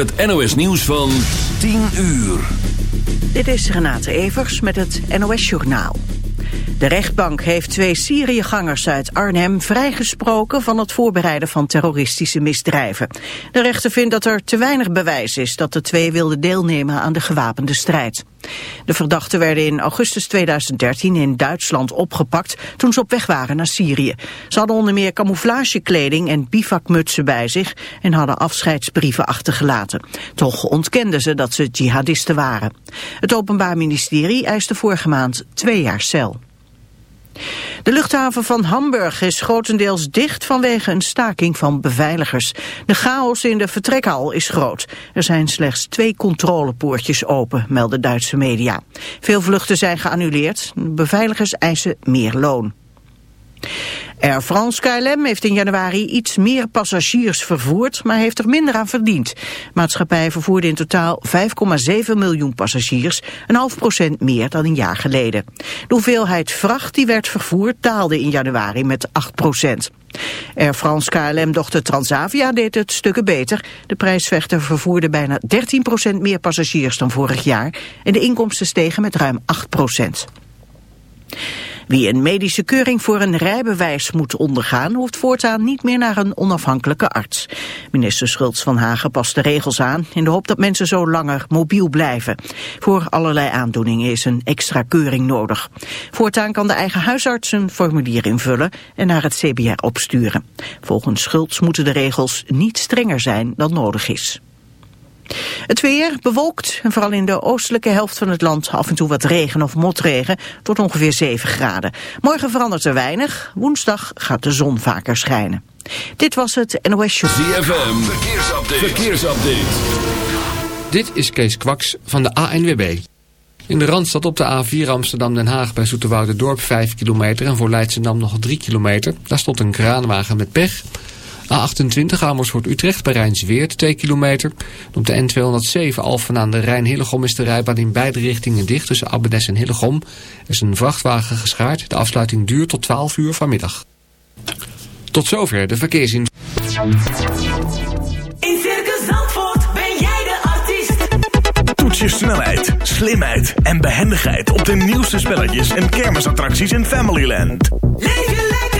het NOS nieuws van 10 uur. Dit is Renate Evers met het NOS Journaal. De rechtbank heeft twee Syriëgangers uit Arnhem vrijgesproken van het voorbereiden van terroristische misdrijven. De rechter vindt dat er te weinig bewijs is dat de twee wilden deelnemen aan de gewapende strijd. De verdachten werden in augustus 2013 in Duitsland opgepakt toen ze op weg waren naar Syrië. Ze hadden onder meer camouflagekleding en bivakmutsen bij zich en hadden afscheidsbrieven achtergelaten. Toch ontkenden ze dat ze jihadisten waren. Het Openbaar Ministerie eiste vorige maand twee jaar cel. De luchthaven van Hamburg is grotendeels dicht vanwege een staking van beveiligers. De chaos in de vertrekhal is groot. Er zijn slechts twee controlepoortjes open, melden Duitse media. Veel vluchten zijn geannuleerd. Beveiligers eisen meer loon. Air France KLM heeft in januari iets meer passagiers vervoerd, maar heeft er minder aan verdiend. Maatschappij vervoerde in totaal 5,7 miljoen passagiers, een half procent meer dan een jaar geleden. De hoeveelheid vracht die werd vervoerd daalde in januari met 8 procent. Air France KLM-dochter Transavia deed het stukken beter. De prijsvechter vervoerde bijna 13% meer passagiers dan vorig jaar en de inkomsten stegen met ruim 8 wie een medische keuring voor een rijbewijs moet ondergaan... hoeft voortaan niet meer naar een onafhankelijke arts. Minister Schultz van Hagen past de regels aan... in de hoop dat mensen zo langer mobiel blijven. Voor allerlei aandoeningen is een extra keuring nodig. Voortaan kan de eigen huisarts een formulier invullen... en naar het CBR opsturen. Volgens Schultz moeten de regels niet strenger zijn dan nodig is. Het weer bewolkt en vooral in de oostelijke helft van het land af en toe wat regen of motregen tot ongeveer 7 graden. Morgen verandert er weinig, woensdag gaat de zon vaker schijnen. Dit was het NOS Show. ZFM, verkeersupdate. verkeersupdate. Dit is Kees Kwaks van de ANWB. In de Randstad op de A4 Amsterdam-Den Haag bij Dorp 5 kilometer... en voor Leidschendam nog 3 kilometer. Daar stond een kraanwagen met pech... A28 Amersfoort-Utrecht bij Rijnsweert 2 kilometer. Op de N207 Alphen aan de Rijn-Hillegom is de rijbaan in beide richtingen dicht tussen Abbedes en Hillegom. Er is een vrachtwagen geschaard. De afsluiting duurt tot 12 uur vanmiddag. Tot zover de verkeersin. In Circus Zandvoort ben jij de artiest. Toets je snelheid, slimheid en behendigheid op de nieuwste spelletjes en kermisattracties in Familyland. Leef je lekker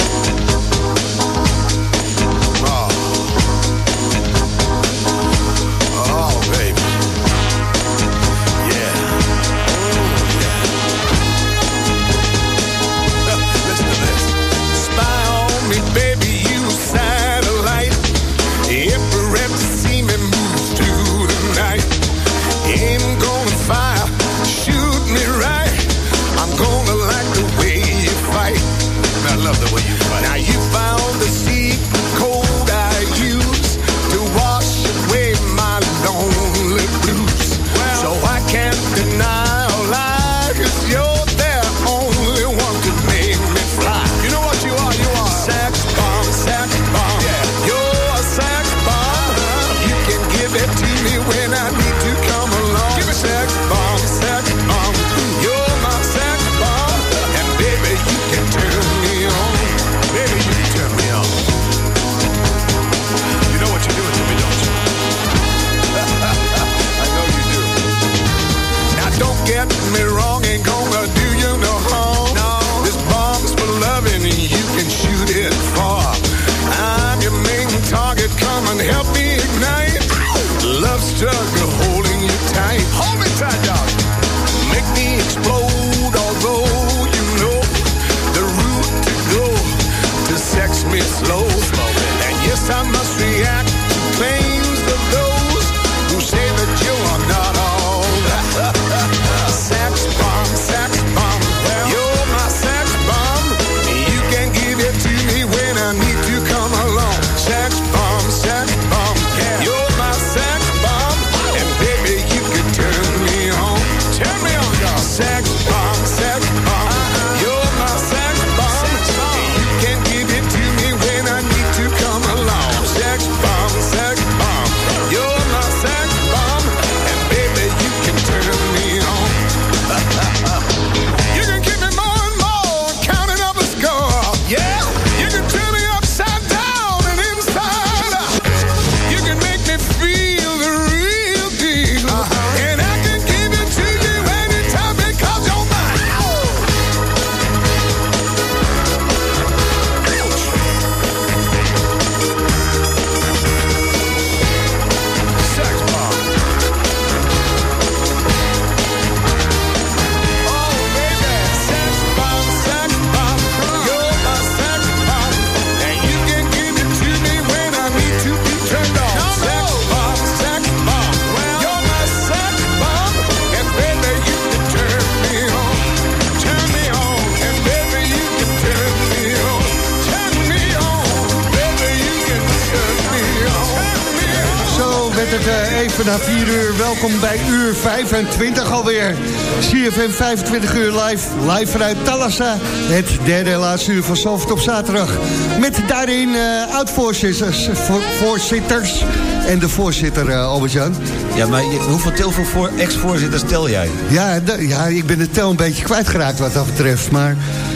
Welkom bij uur 25 alweer. CFM 25 uur live, live vanuit Talassa. Het derde en laatste uur van Zalvert op zaterdag. Met daarin uh, oud-voorzitters voor, voorzitters en de voorzitter uh, Albert-Jan. Ja, maar je, hoeveel, hoeveel voor, ex-voorzitters tel jij? Ja, de, ja, ik ben de tel een beetje kwijtgeraakt wat dat betreft. Maar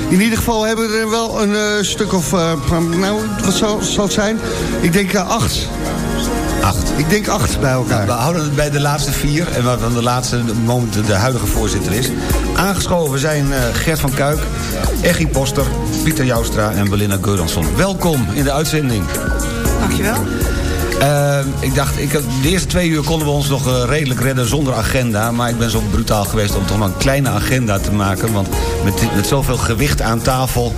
in ieder geval hebben we er wel een uh, stuk of... Nou, wat zal, zal het zijn? Ik denk acht. Acht. Ik denk acht bij elkaar. Nou, we houden het bij de laatste vier. En waarvan de laatste moment de huidige voorzitter is. Aangeschoven zijn Gert van Kuik, Eggy Poster, Pieter Joustra en Belinda Geuransson. Welkom in de uitzending. Dankjewel. Uh, ik dacht, ik, de eerste twee uur konden we ons nog uh, redelijk redden zonder agenda. Maar ik ben zo brutaal geweest om toch maar een kleine agenda te maken. Want met, met zoveel gewicht aan tafel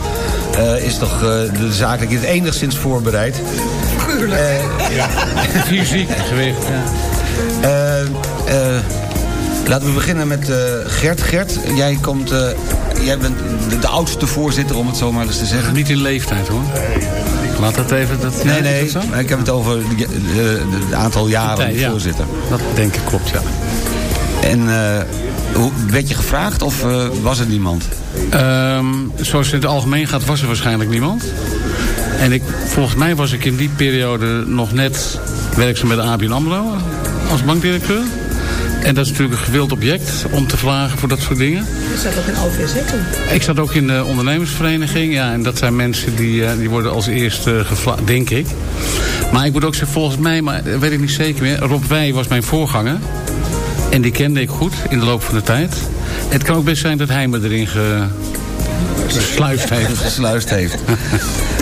uh, is toch de zaak het enigszins voorbereid. Figuurlijk. ja. Fysiek gewicht, ja. laten we beginnen met Gert. Gert, jij komt... jij bent de, de, oudste voorzitter, om het zo maar eens te zeggen. Niet in leeftijd, hoor. Laat dat even... Dat, nee, nee, ik heb het over het aantal jaren tijd, ja. voorzitter. Dat denk ik klopt, ja. En uh, hoe, werd je gevraagd of uh, was er niemand? Um, zoals het in het algemeen gaat, was er waarschijnlijk niemand. En ik, volgens mij was ik in die periode nog net werkzaam bij de ABN AMRO als bankdirecteur. En dat is natuurlijk een gewild object om te vragen voor dat soort dingen. Je zat ook in OVZ toen? Ik zat ook in de ondernemersvereniging. Ja, en dat zijn mensen die, uh, die worden als eerste gevraagd, denk ik. Maar ik moet ook zeggen, volgens mij, maar dat weet ik niet zeker meer. Rob Wij was mijn voorganger. En die kende ik goed in de loop van de tijd. Het kan ook best zijn dat hij me erin gesluist heeft. gesluist heeft.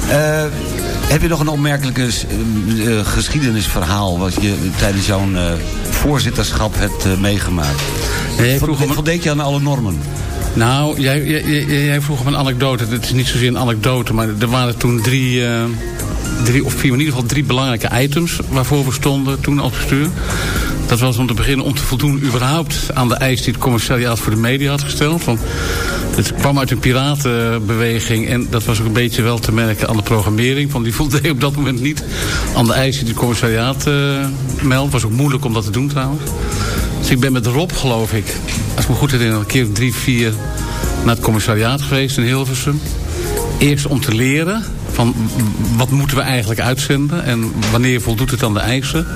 Uh, heb je nog een opmerkelijke uh, geschiedenisverhaal... wat je tijdens jouw uh, voorzitterschap hebt meegemaakt? Nee, vroeg Voldeed je aan alle normen? Nou, jij, jij, jij vroeg om een anekdote. Het is niet zozeer een anekdote, maar er waren toen drie... Drie of vier, in ieder geval drie belangrijke items... waarvoor we stonden toen als bestuur. Dat was om te beginnen om te voldoen überhaupt aan de eis... die het commissariaat voor de media had gesteld. Het kwam uit een piratenbeweging... en dat was ook een beetje wel te merken aan de programmering. Van die voldeed op dat moment niet aan de eisen die het commissariaat uh, meldt. Was ook moeilijk om dat te doen trouwens. Dus ik ben met Rob, geloof ik, als ik me goed herinner... een keer drie, vier naar het commissariaat geweest in Hilversum. Eerst om te leren van wat moeten we eigenlijk uitzenden... en wanneer voldoet het aan de eisen.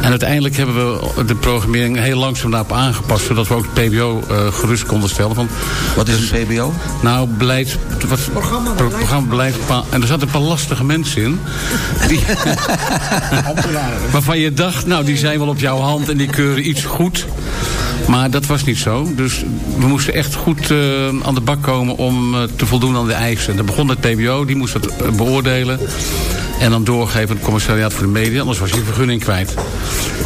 En uiteindelijk hebben we de programmering heel langzaam daarop aangepast... zodat we ook het PBO uh, gerust konden stellen. Van, wat is een PBO? Nou, beleid... Wat, programma, pro, programma beleid... En er zaten een paar lastige mensen in. Die, waarvan je dacht, nou, die zijn wel op jouw hand... en die keuren iets goed. Maar dat was niet zo. Dus we moesten echt goed uh, aan de bak komen om uh, te voldoen aan de eisen. En dan begon het PBO, die moest dat uh, beoordelen. En dan doorgeven aan het commissariaat voor de media. Anders was je vergunning kwijt.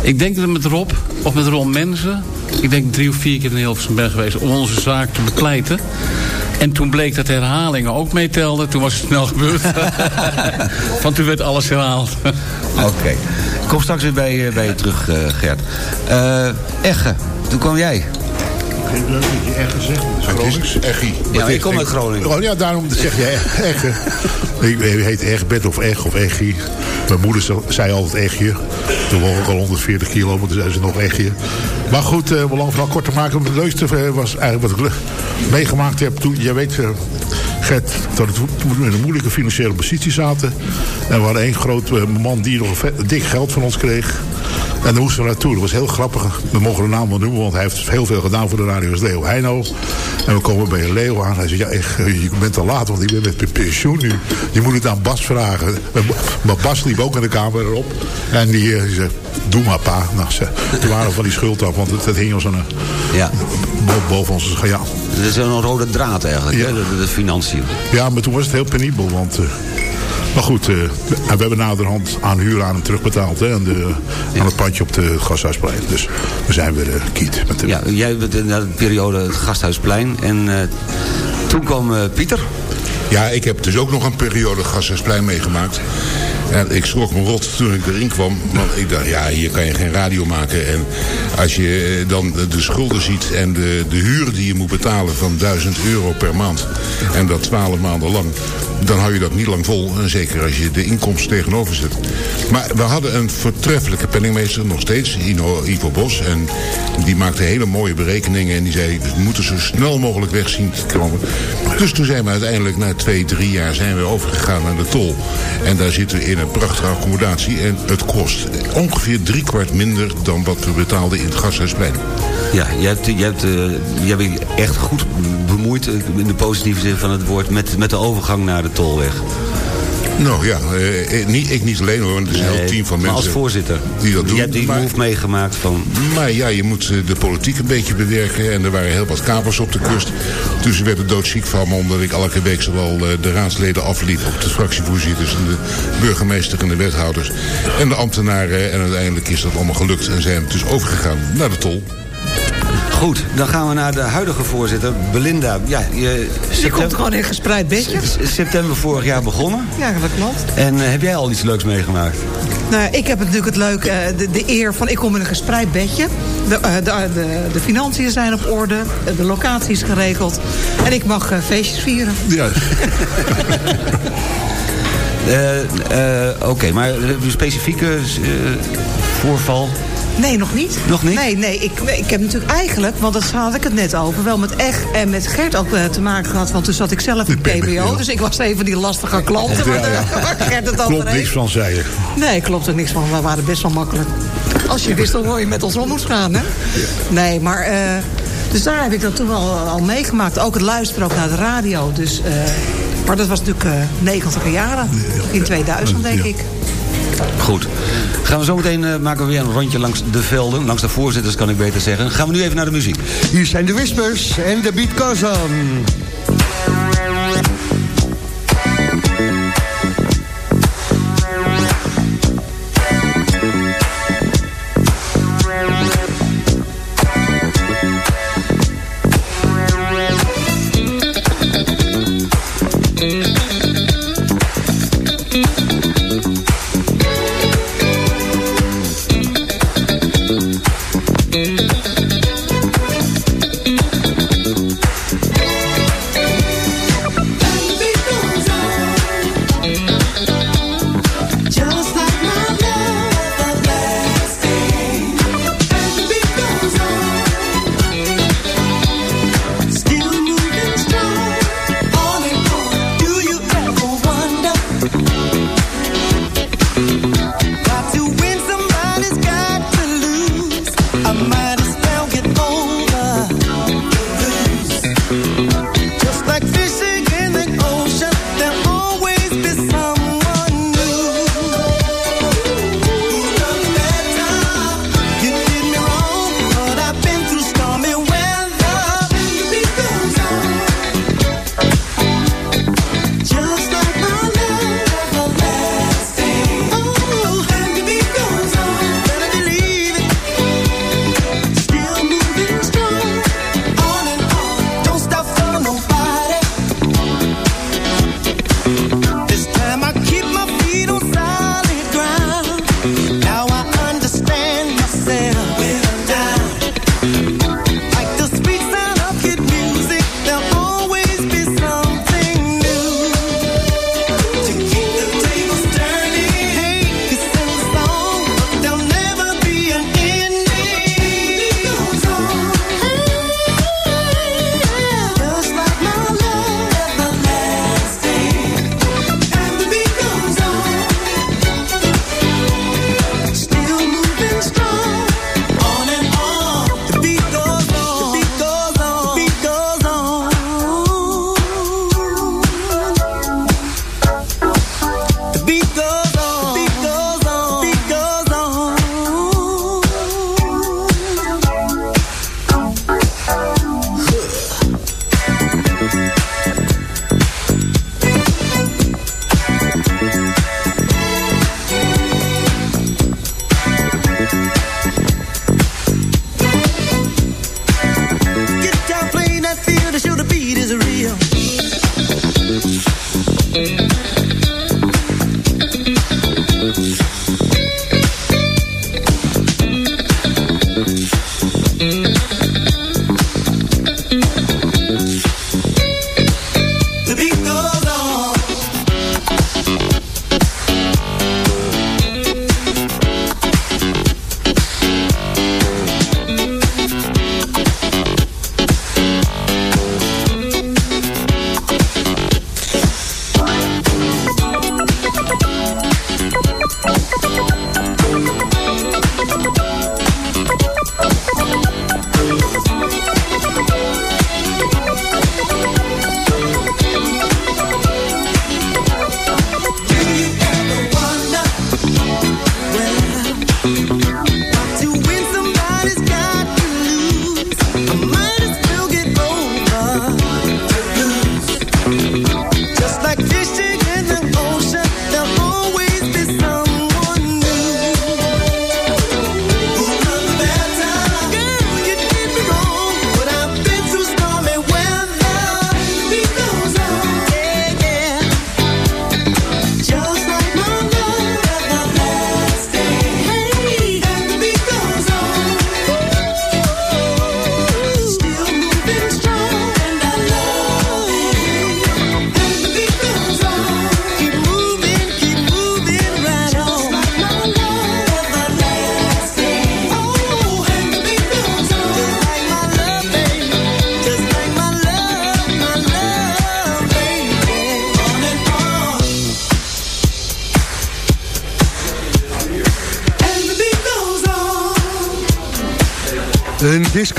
Ik denk dat met Rob, of met Ron Mensen... ik denk drie of vier keer in Hilversum ben geweest... om onze zaak te bekleiten. En toen bleek dat herhalingen ook meetelden. Toen was het snel gebeurd. Van toen werd alles herhaald. Oké. Okay. Kom straks weer bij, bij je terug, Gert. Uh, Egge, toen kwam jij. Leuk dat je echt gezegd Het is Eggie. Ja, ik kom uit Groningen. Oh, ja, daarom zeg jij Egge. ik heet Egbert of Eg of Eggie. Mijn moeder zei altijd Egje. Toen woog ik al 140 kilo, maar toen zei ze nog Egje. Maar goed, uh, lang vooral kort te maken. Het leukste was eigenlijk wat ik meegemaakt heb toen. Je weet, uh, Gert, dat we in een moeilijke financiële positie zaten. En we hadden één groot uh, man die nog dik geld van ons kreeg. En daar moesten we naartoe. Dat was heel grappig. We mogen de naam wel noemen, want hij heeft heel veel gedaan voor de radio. Dat is Leo Heino. En we komen bij Leo aan. Hij zegt, ja, ik, je bent te laat, want ik ben met pensioen nu. Je moet het aan Bas vragen. Maar Bas liep ook in de kamer erop. En die, die zei, doe maar pa. Nou, ze, toen waren we van die schuld af, want het, het hing ons een, ja. boven ons. Ja. Het is een rode draad eigenlijk, ja. hè, de, de, de, financiën. Ja, maar toen was het heel penibel, want... Uh, maar goed, uh, we hebben naderhand aan huur aan hem terugbetaald. Hè, aan, de, ja. aan het pandje op de Gasthuisplein. Dus we zijn weer uh, kiet. Met de... Ja, jij bent in de periode het Gasthuisplein. En uh, toen kwam Pieter. Ja, ik heb dus ook nog een periode Gasthuisplein meegemaakt. En ik schrok me rot toen ik erin kwam. Want ik dacht, ja, hier kan je geen radio maken. En als je eh, dan de schulden ziet en de, de huur die je moet betalen van 1000 euro per maand. En dat 12 maanden lang. Dan hou je dat niet lang vol. Zeker als je de inkomsten tegenover zet. Maar we hadden een voortreffelijke penningmeester nog steeds. Ivo Bos. En die maakte hele mooie berekeningen. En die zei, we moeten zo snel mogelijk weg zien te komen. Dus toen zijn we uiteindelijk na twee, drie jaar zijn we overgegaan naar de tol. En daar zitten we prachtige accommodatie. En het kost ongeveer drie kwart minder dan wat we betaalden in het Gasthuisplein. Ja, je hebt, je hebt, eh, je hebt je echt goed bemoeid, eh, in de positieve zin van het woord, met, met de overgang naar de tolweg. Nou ja, eh, niet, ik niet alleen hoor, want het is een heel team van maar mensen. als voorzitter, die dat doen. je hebt die maar, move meegemaakt van... maar ja, je moet eh, de politiek een beetje bewerken. En er waren heel wat kapers op de kust. Dus ze werden doodziek van me, omdat ik elke week zowel eh, de raadsleden afliep... op de fractievoorzitters en de burgemeester en de wethouders. En de ambtenaren. En uiteindelijk is dat allemaal gelukt. En zijn we dus overgegaan naar de tol. Goed, dan gaan we naar de huidige voorzitter, Belinda. Ja, je, Je komt gewoon in gespreid bedje. September vorig jaar begonnen. Ja, dat klopt. En eh, heb jij al iets leuks meegemaakt? Nou, ik heb natuurlijk het leuk, eh, de, de eer van ik kom in een gespreid bedje. De, eh, de, de, de financiën zijn op orde, de locatie is geregeld. En ik mag feestjes vieren. Ja, Eh, eh, Oké, maar een specifieke voorval? Nee, nog niet. Nog niet? Nee, nee. Ik, ik heb natuurlijk eigenlijk, want dat had ik het net over... wel met Eg en met Gert ook eh, te maken gehad. Want toen zat ik zelf in De PBO. Dus ik was een van die lastige klanten. Ja, Gert het klopt heeft. niks van, zei je. Nee, klopt er niks van. We waren best wel makkelijk. Als je wist hoe je met ons om moest gaan, hè? Nee, maar... eh, dus daar heb ik dat toen wel al meegemaakt. Ook het luisteren ook naar de radio. Dus, eh, maar dat was natuurlijk 90 jaren. In 2000, denk ik. Goed. Gaan we zo meteen eh, maken we weer een rondje langs de velden. Langs de voorzitters kan ik beter zeggen. Gaan we nu even naar de muziek. Hier zijn de Whispers en de Beat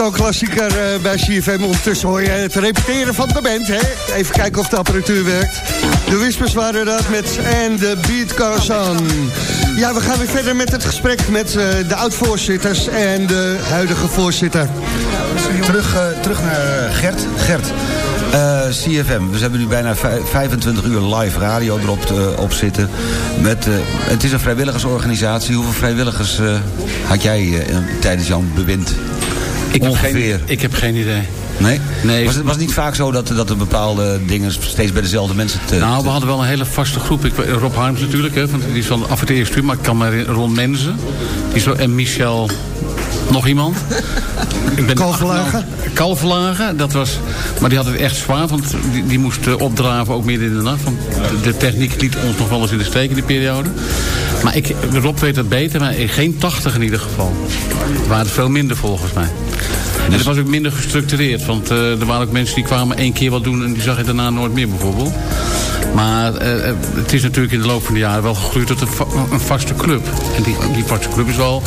Een disco-klassieker eh, bij CFM. Ondertussen hoor je het repeteren van de band. Hè? Even kijken of de apparatuur werkt. De Whispers waren dat met And the Beat On. Ja, we gaan weer verder met het gesprek met eh, de oud-voorzitters en de huidige voorzitter. Terug, eh, terug naar Gert. Gert, eh, CFM. We hebben nu bijna vij- 25 uur live radio erop te- op zitten. Met, het is een vrijwilligersorganisatie. Hoeveel vrijwilligers had jij tijdens jouw bewind? Ik heb, Ongeveer. geen, ik heb geen idee. Nee? Nee. Was het was het niet vaak zo dat, dat er bepaalde dingen steeds bij dezelfde mensen te... Nou, we hadden wel een hele vaste groep. Ik, Rob Harms natuurlijk, hè, want die is van af het eerste uur. Maar ik kan me herinneren, Ron Menzen. Die zo, en Michel... Nog iemand? Ik ben Kalverlagen? Kalverlagen, dat was... Maar die had het echt zwaar, want die, die moest eh, opdraven ook midden in de nacht. Want de, techniek liet ons nog wel eens in de steek in die periode. Maar ik, Rob weet het beter, maar geen 80 in ieder geval. Er waren veel minder volgens mij. En het was ook minder gestructureerd. Want eh, er waren ook mensen die kwamen één keer wat doen... en die zag je daarna nooit meer bijvoorbeeld. Maar eh, eh, het is natuurlijk in de loop van de jaren wel gegroeid tot een, een vaste club. En die, die vaste club is wel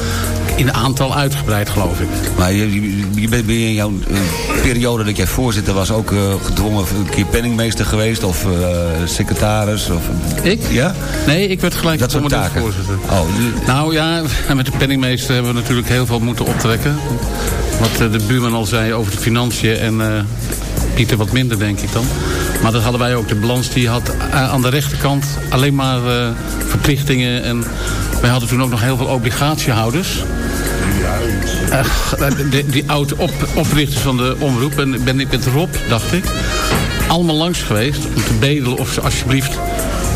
in aantal uitgebreid, geloof ik. Maar je, je, bent in jouw eh, periode dat jij voorzitter was... ook eh, gedwongen een keer penningmeester geweest? Of eh, secretaris? Of, Ik? Ja? Nee, ik werd gelijk Dat soort voorzitter. Oh, Nou ja, met de penningmeester hebben we natuurlijk heel veel moeten optrekken. Wat de buurman al zei over de financiën en Pieter wat minder, denk ik dan. Maar dat hadden wij ook. De balans die had aan de rechterkant alleen maar verplichtingen. En wij hadden toen ook nog heel veel obligatiehouders. Eh, de- die oude op, oprichters van de omroep. En ben ik met Rob, dacht ik, allemaal langs geweest om te bedelen of ze alsjeblieft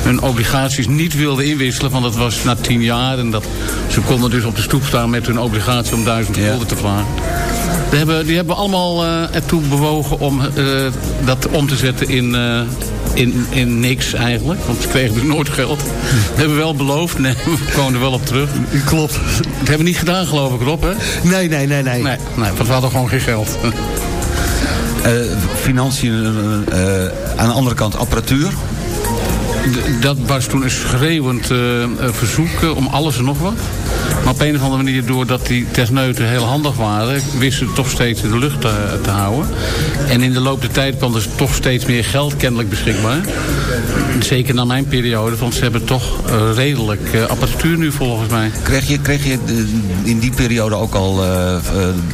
hun obligaties niet wilden inwisselen. Want dat was na tien jaar. En dat, ze konden dus op de stoep staan met hun obligatie om duizend gulden te vragen. Die hebben, die hebben allemaal eh, ertoe bewogen om eh, dat om te zetten in, in, in niks eigenlijk. Want ze kregen dus nooit geld. We hebben wel beloofd. Nee, we komen er wel op terug. Klopt. Dat hebben we niet gedaan geloof ik Rob hè? Nee, nee, nee, nee. Nee, nee want we hadden gewoon geen geld. eh, financiën, eh, eh, aan de andere kant apparatuur. D- dat was toen een schreeuwend verzoek om alles en nog wat. Maar op een of andere manier, doordat die techneuten heel handig waren... wisten ze toch steeds de lucht te, te houden. En in de loop der tijd kwam er toch steeds meer geld kennelijk beschikbaar. Zeker na mijn periode, want ze hebben toch eh, redelijk eh, apparatuur nu volgens mij. Kreeg je, kreeg je in die periode ook al eh,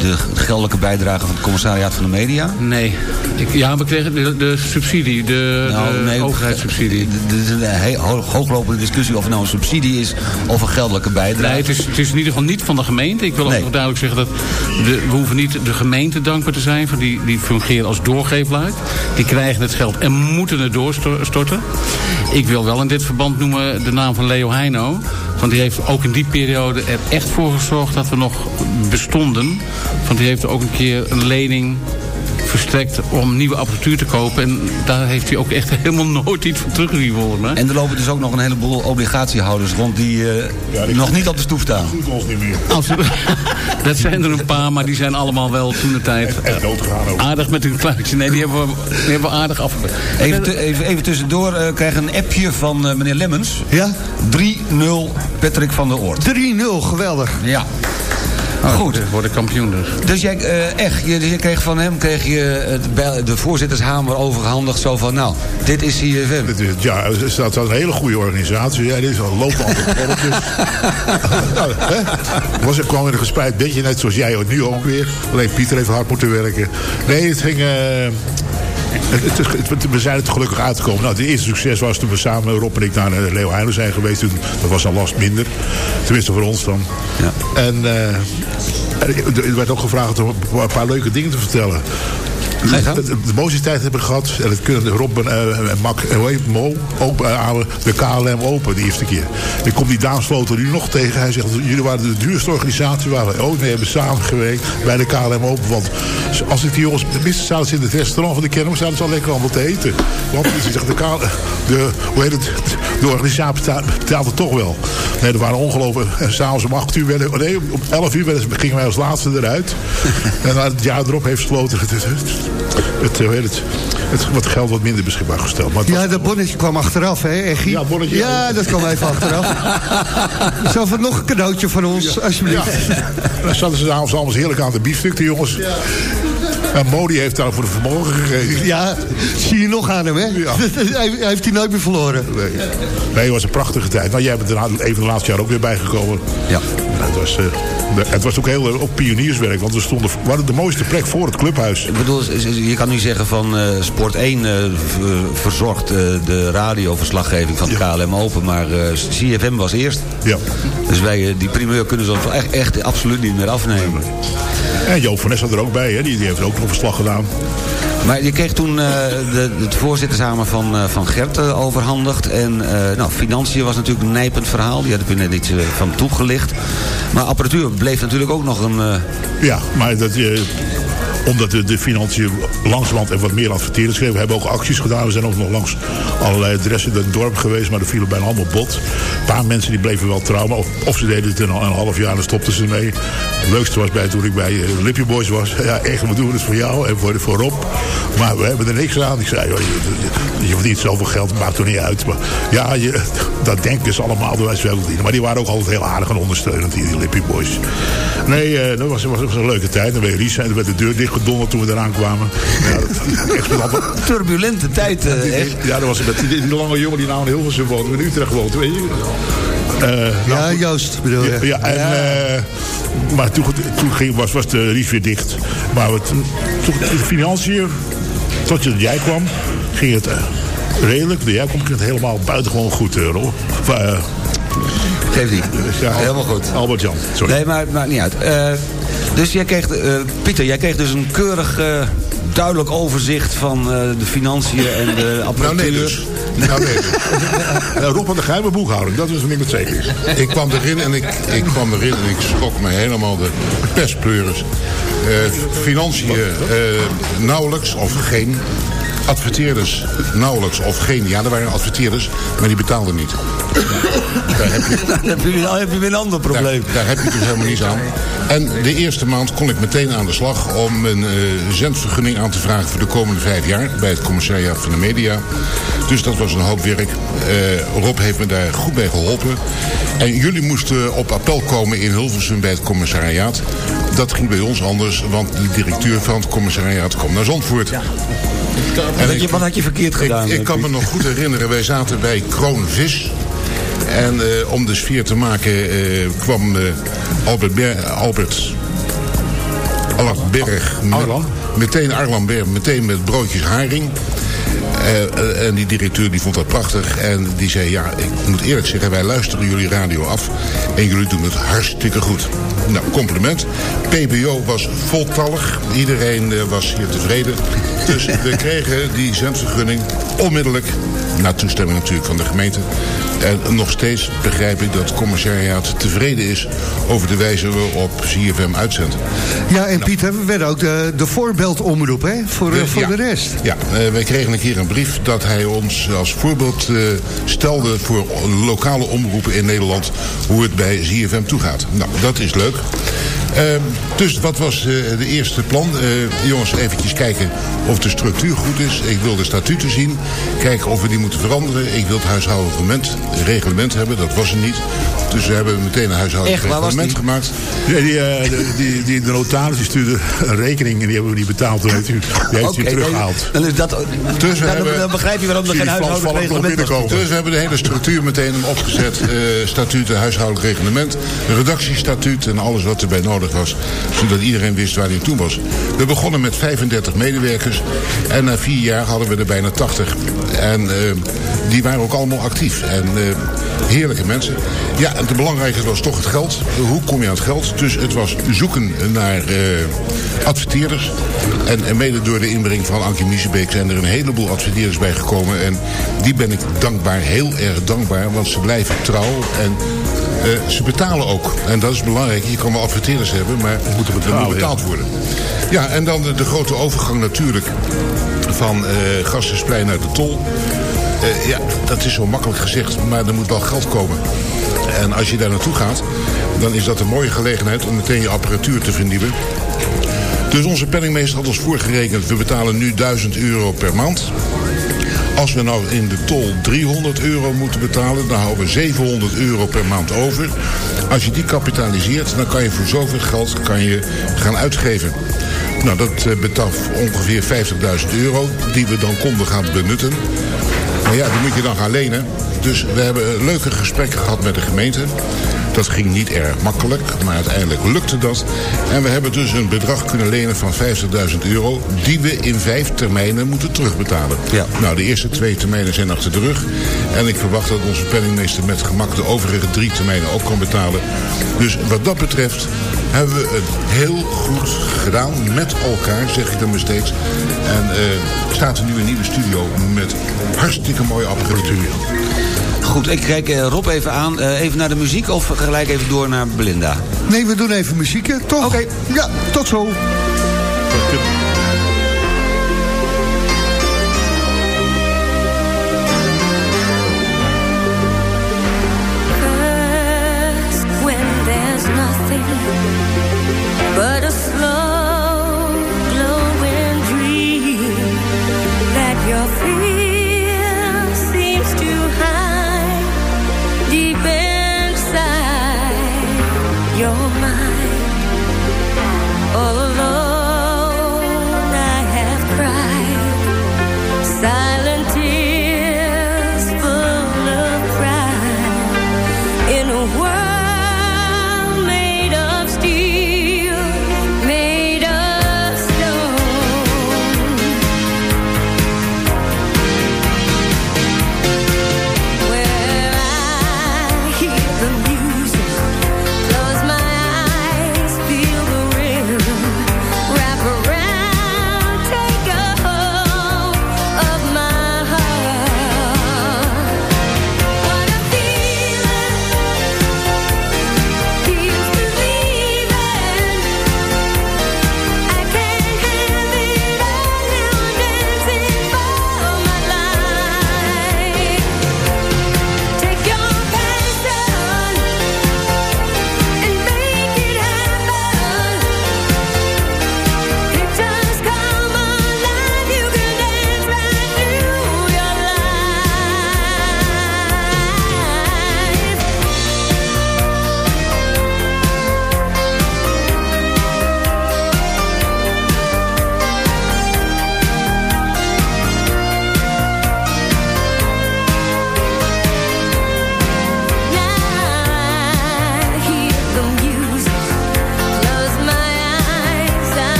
de geldelijke bijdrage van het commissariaat van de media? Nee. Ik, ja, we kregen de, de subsidie, de, Nou, de nee, overheidssubsidie. Er is een he- ho- hooglopende discussie of het nou een subsidie is of een geldelijke bijdrage. Nee, het is, het is in ieder geval niet van de gemeente. Ik wil ook Nee. nog duidelijk zeggen dat de, we hoeven niet de gemeente dankbaar te zijn. Voor die, die fungeren als doorgeefluik. Die krijgen het geld en moeten het doorstorten. Ik wil wel in dit verband noemen de naam van Leo Heino. Want die heeft ook in die periode er echt voor gezorgd dat we nog bestonden. Want die heeft ook een keer een lening verstrekt om nieuwe apparatuur te kopen. En daar heeft hij ook echt helemaal nooit iets van teruggezien mij. En er lopen dus ook nog een heleboel obligatiehouders rond die, eh, nog niet op de stoep staan. doet ons niet meer. Als we- dat zijn er een paar, maar die zijn allemaal wel toen de tijd ook. aardig met hun kluitje. Nee, die hebben we, die hebben we aardig afgewerkt. Even, even, even tussendoor, eh krijg een appje van eh, meneer Lemmens. Ja? 3-0 Patrick van der Oort. 3-0, geweldig. Ja. Oh, Goed. We worden kampioen dus. Dus jij, eh, echt, je, je kreeg van hem kreeg je het bij- de voorzittershamer overgehandigd. Zo van, nou, dit is CFM. Het is- Ja, het is dat is een hele goede organisatie. Ja, dit is al lopen altijd nou, hè? Was, ik kwam in een gespreid beetje, net zoals jij nu ook weer. Alleen Pieter heeft hard moeten werken. Nee, het ging... eh, het, het, is- het- we zijn het gelukkig uitgekomen. Nou, het eerste succes was toen we samen, Rob en ik, naar eh, Leo Heijnen zijn geweest. Toen, dat was al last minder. Tenminste voor ons dan. En er er werd ook gevraagd om een paar leuke dingen te vertellen. De, de mooiste tijd hebben gehad. En dat kunnen Rob en, eh, en Mak en Mo ook eh, de KLM Open de eerste keer. Ik kom die damesfoto nu nog tegen. Hij zegt, jullie waren de duurste organisatie waar we ooit mee hebben samengewerkt bij de KLM Open. Want als ik die jongens, tenminste zaten ze in het restaurant van de kermis, zaten ze al lekker allemaal te eten. Want ze zegt, de, KLM de, hoe heet het, de organisatie het toch wel. Nee, er waren ongelooflijk. En s'avonds om 8 uur werden, nee, om 11 uur werden, gingen wij als laatste eruit. en het jaar erop heeft gesloten het, het, het, wat geld wat minder beschikbaar gesteld. Maar Ja, dat bonnetje kwam achteraf, hè, Egie? Ja, bonnetje. Ja, dat kwam even achteraf. Zo van nog een cadeautje van ons, alsjeblieft. Dan zaten ze s'avonds allemaal heerlijk aan de biefstuk, de jongens. En Modi heeft daar voor de vermogen gegeven. Ja, zie je nog aan hem, hè? Ja. hij, hij heeft hij nooit meer verloren. Nee. nee, het was een prachtige tijd. Nou, jij bent er even de laatste jaar ook weer bijgekomen. Ja. Nou, het, was, eh, de- het was ook heel eh, ook pionierswerk. Want we, stonden, we hadden de mooiste plek voor het clubhuis. Ik bedoel, je kan nu zeggen van eh, Sport 1 eh, v- verzorgt de radioverslaggeving van KLM Open, maar CFM was eerst. Ja. Dus wij, die primeur kunnen ze echt, echt absoluut niet meer afnemen. En Joop van Ness had er ook bij. Hè? Die, die heeft er ook nog verslag gedaan. Maar je kreeg toen eh, de, het voorzittersamen van, eh, van Gert eh, overhandigd. En nou, financiën was natuurlijk een nijpend verhaal. Die had ik net iets van toegelicht. Maar apparatuur bleef natuurlijk ook nog een... Ja, maar dat, eh, omdat de, de financiën langzamerhand en wat meer adverteerders geven. We hebben ook acties gedaan. We zijn ook nog langs allerlei adressen in het dorp geweest. Maar er vielen bijna allemaal bot. Een paar mensen die bleven wel trouw. Maar of, of ze deden het een, een half jaar en stopten ze ermee. Het leukste was bij toen ik bij uh, Boys was. Ja, echt, we doen het voor jou en voor, voor Rob. Maar we hebben er niks aan. Ik zei, joh, je, je, verdient zoveel geld, maakt er niet uit. Maar ja, je, dat denken ze allemaal door wij. Maar die waren ook altijd heel aardig en ondersteunend, die, die Lippy Boys. Nee, eh, dat was, was, was een leuke tijd. Dan ben je Ries en er werd de deur dichtgedonderd toen we eraan kwamen. Ja, dat, echt turbulente tijd, eh, echt. ja, dat was met die, die lange jongen die nou in Hilversum woont, in Utrecht woont, weet je. Eh, Ja, Joost bedoel je. ja, ja, en, eh, maar toen, toen ging, was, was de Ries weer dicht. Maar het, toen, de financiën, tot je, jij kwam, ging het redelijk. Jij kwam, ging het helemaal buitengewoon goed, hoor. Eh, Geef die. ja, Helemaal goed. Albert Jan, sorry. Nee, maar maakt niet uit. Eh, dus jij kreeg, eh, Pieter, jij kreeg dus een keurig eh, duidelijk overzicht van de financiën en de apparatuur. Nou nee dus. Nou nee dus. Eh, Rob had de geheime boekhouding, dat is niet met zeker. Ik kwam erin en ik, ik kwam erin en ik schrok me helemaal de pestpleuris. Financiën eh, nauwelijks of geen. Adverteerders nauwelijks of geen. Ja, er waren adverteerders, maar die betaalden niet. Daar heb je, Dan heb je, dan heb je weer een ander probleem. Daar, daar heb je dus helemaal niets aan. En de eerste maand kon ik meteen aan de slag om een eh, zendvergunning aan te vragen voor de komende vijf jaar bij het commissariaat van de media. Dus dat was een hoop werk. Eh, Rob heeft me daar goed bij geholpen. En jullie moesten op appel komen in Hilversum bij het commissariaat. Dat ging bij ons anders, want de directeur van het commissariaat kwam naar Zandvoort. Wat had je, wat had je verkeerd gedaan? Ik, ik kan me nog goed herinneren, wij zaten bij Kroonvis. En eh, om de sfeer te maken eh, kwam eh, Albert, Ber Albert Albert Berg. met- Arlan? Meteen Arlan Berg, meteen met broodjes haring. Eh, eh, en die directeur die vond dat prachtig. En die zei, ja, ik moet eerlijk zeggen, wij luisteren jullie radio af. En jullie doen het hartstikke goed. Nou, compliment. PBO was voltallig. Iedereen eh, was hier tevreden. Dus we kregen die zendvergunning onmiddellijk. Na toestemming natuurlijk van de gemeente. En nog steeds begrijp ik dat het commissariaat tevreden is... over de wijze waarop CFM uitzendt. Ja, en Pieter, we werden ook de, de voorbeeldomroep, hè? Voor, eh, voor Ja. de rest. Ja, eh, wij kregen een keer een brief dat hij ons als voorbeeld eh, stelde voor lokale omroepen in Nederland hoe het bij ZFM toegaat. Nou, dat is leuk. Ehm, dus wat was eh, de eerste plan? Eh, jongens, eventjes kijken of de structuur goed is. Ik wil de statuten zien. Kijken of we die moeten veranderen. Ik wil het huishoudelijk reglement, reglement hebben. Dat was er niet. Dus we hebben meteen een huishoudelijk Echt, reglement die? gemaakt. Ja, die, eh, de, die, die, de notaris die stuurde een rekening en die hebben we niet betaald. Toen heeft u, die heeft u teruggehaald. Dan, is dat, Dus we dan, hebben- dan begrijp je waarom er geen die huishoudelijk reglement was. Dus we hebben de hele structuur meteen opgezet. eh statuten, huishoudelijk reglement, redactiestatuut en alles wat erbij nodig was. Zodat iedereen wist waar hij toen was. We begonnen met 35 medewerkers. En na vier jaar hadden we er bijna 80. En eh, die waren ook allemaal actief. En eh, heerlijke mensen. Ja, en het belangrijkste was toch het geld. Hoe kom je aan het geld? Dus het was zoeken naar eh, adverteerders. En, en mede door de inbreng van Ankie Miezebeek zijn er een heleboel adverteerders bij gekomen. En die ben ik dankbaar, heel erg dankbaar. Want ze blijven trouw en eh, ze betalen ook. En dat is belangrijk. Je kan wel adverteerders hebben, maar moeten betalen, moet betaald worden. Ja, en dan de, de grote overgang natuurlijk van eh Gassensplein naar de Tol. Eh, ja, dat is zo makkelijk gezegd, maar er moet wel geld komen. En als je daar naartoe gaat, dan is dat een mooie gelegenheid om meteen je apparatuur te vernieuwen. Dus onze penningmeester had ons voorgerekend, we betalen nu 1000 euro per maand. Als we nou in de tol 300 euro moeten betalen, dan houden we 700 euro per maand over. Als je die kapitaliseert, dan kan je voor zoveel geld kan je gaan uitgeven. Nou, dat eh, betaf ongeveer 50.000 euro, die we dan konden gaan benutten. Maar ja, die moet je dan gaan lenen. Dus we hebben leuke gesprekken gehad met de gemeente. Dat ging niet erg makkelijk, maar uiteindelijk lukte dat. En we hebben dus een bedrag kunnen lenen van 50.000 euro... die we in vijf termijnen moeten terugbetalen. Ja. Nou, de eerste twee termijnen zijn achter de rug. En ik verwacht dat onze penningmeester met gemak de overige drie termijnen ook kan betalen. Dus wat dat betreft hebben we het heel goed gedaan met elkaar, zeg ik dan maar steeds. En eh staat er nu een nieuwe studio met hartstikke mooie apparatuur. Goed, ik kijk eh, Rob even aan. Eh, even naar de muziek of gelijk even door naar Belinda? Nee, we doen even muziek, hè, toch? Oké. Ja, tot zo.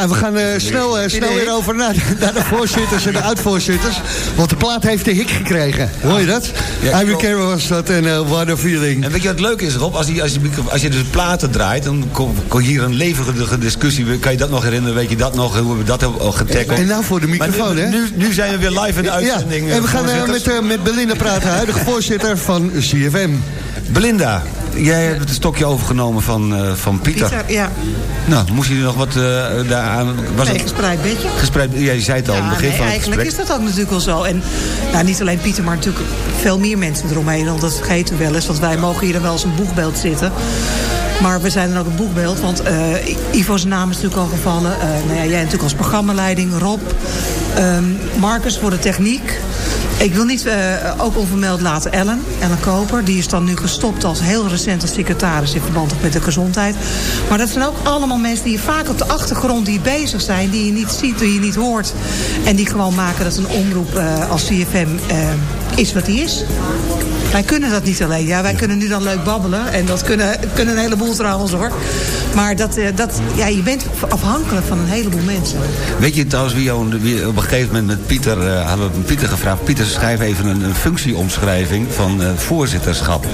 Ja, we gaan eh, snel, eh, snel weer over naar, naar de voorzitters en de uitvoorzitters. Want de plaat heeft de hik gekregen. Hoor je dat? Ja, Ivy. Carroll was dat en uh, What a Feeling. En weet je wat leuk is, Rob? Als je, als je, als je dus platen draait, dan komt kom hier een levendige discussie. Kan je dat nog herinneren? Weet je dat nog? Hoe we dat hebben getackeld? En nou voor de microfoon, hè? nu, nu, zijn we weer live in de uitzending. Ja, en we eh, gaan eh, met, eh, met Belinda praten, huidige voorzitter van CFM. Belinda, jij hebt het stokje overgenomen van, eh, van Pieter. Pieter, ja. Nou, moest je er nog wat uh, daaraan... Was Nee, het gespreid bedje. gespreid? Ja, je zei het al in Ja, het begin nee, van het eigenlijk gesprek. is dat ook natuurlijk wel zo. En nou, niet alleen Pieter, maar natuurlijk veel meer mensen eromheen. Want dat vergeten we wel eens. Want wij mogen hier dan wel eens een boegbeeld zitten. Maar we zijn dan ook een boekbeeld. Want eh, Ivo's naam is natuurlijk al gevallen. Eh, nou ja, jij natuurlijk als programmaleiding. Rob. Ehm, Marcus voor de techniek. Ik wil niet eh, ook onvermeld laten Ellen. Ellen Koper. Die is dan nu gestopt als heel recent als secretaris in verband met de gezondheid. Maar dat zijn ook allemaal mensen die vaak op de achtergrond die bezig zijn. Die je niet ziet, die je niet hoort. En die gewoon maken dat een omroep eh, als CFM eh, is wat die is. Wij kunnen dat niet alleen. Ja, wij kunnen nu dan leuk babbelen. En dat kunnen, kunnen een heleboel trouwens hoor. Maar dat, eh, dat, ja, je bent afhankelijk van een heleboel mensen. Weet je trouwens wie, wie op een gegeven moment met Pieter... eh, hadden we Pieter gevraagd... Pieter, schrijf even een, een functieomschrijving van eh, voorzitterschap.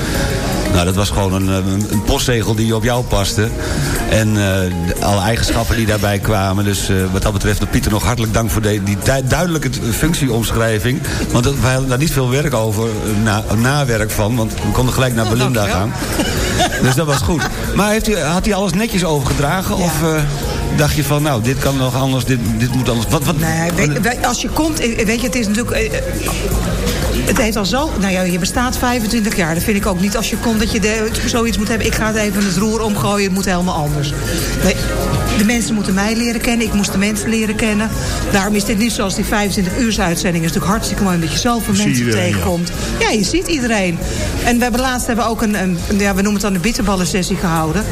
Nou, dat was gewoon een, eh, een, postzegel die op jou paste. En eh, alle eigenschappen die daarbij kwamen. Dus eh, wat dat betreft, Pieter nog hartelijk dank voor de, die du- duidelijke functieomschrijving. Want dat, wij hadden daar niet veel werk over, na, nawerk van. Want we konden gelijk naar Belinda dankjewel. gaan. Dus dat was goed. Maar heeft u, had hij alles netjes overgedragen? Of, dacht je van, nou, dit kan nog anders, dit, dit moet anders. Wat, wat, Nee, weet- als je komt, weet je, het is natuurlijk... Het heeft al zo... Nou ja, je bestaat 25 jaar. Dat vind ik ook niet als je komt dat je de- zoiets moet hebben. Ik ga het even het roer omgooien. Het moet helemaal anders. Nee, de mensen moeten mij leren kennen. Ik moest de mensen leren kennen. Daarom is dit niet zoals die 25 uur uitzending. Het is natuurlijk hartstikke mooi omdat je zoveel mensen iedereen, tegenkomt. Ja. je ziet iedereen. En we hebben laatst hebben we ook een, een ja, we noemen het dan een bitterballen sessie gehouden.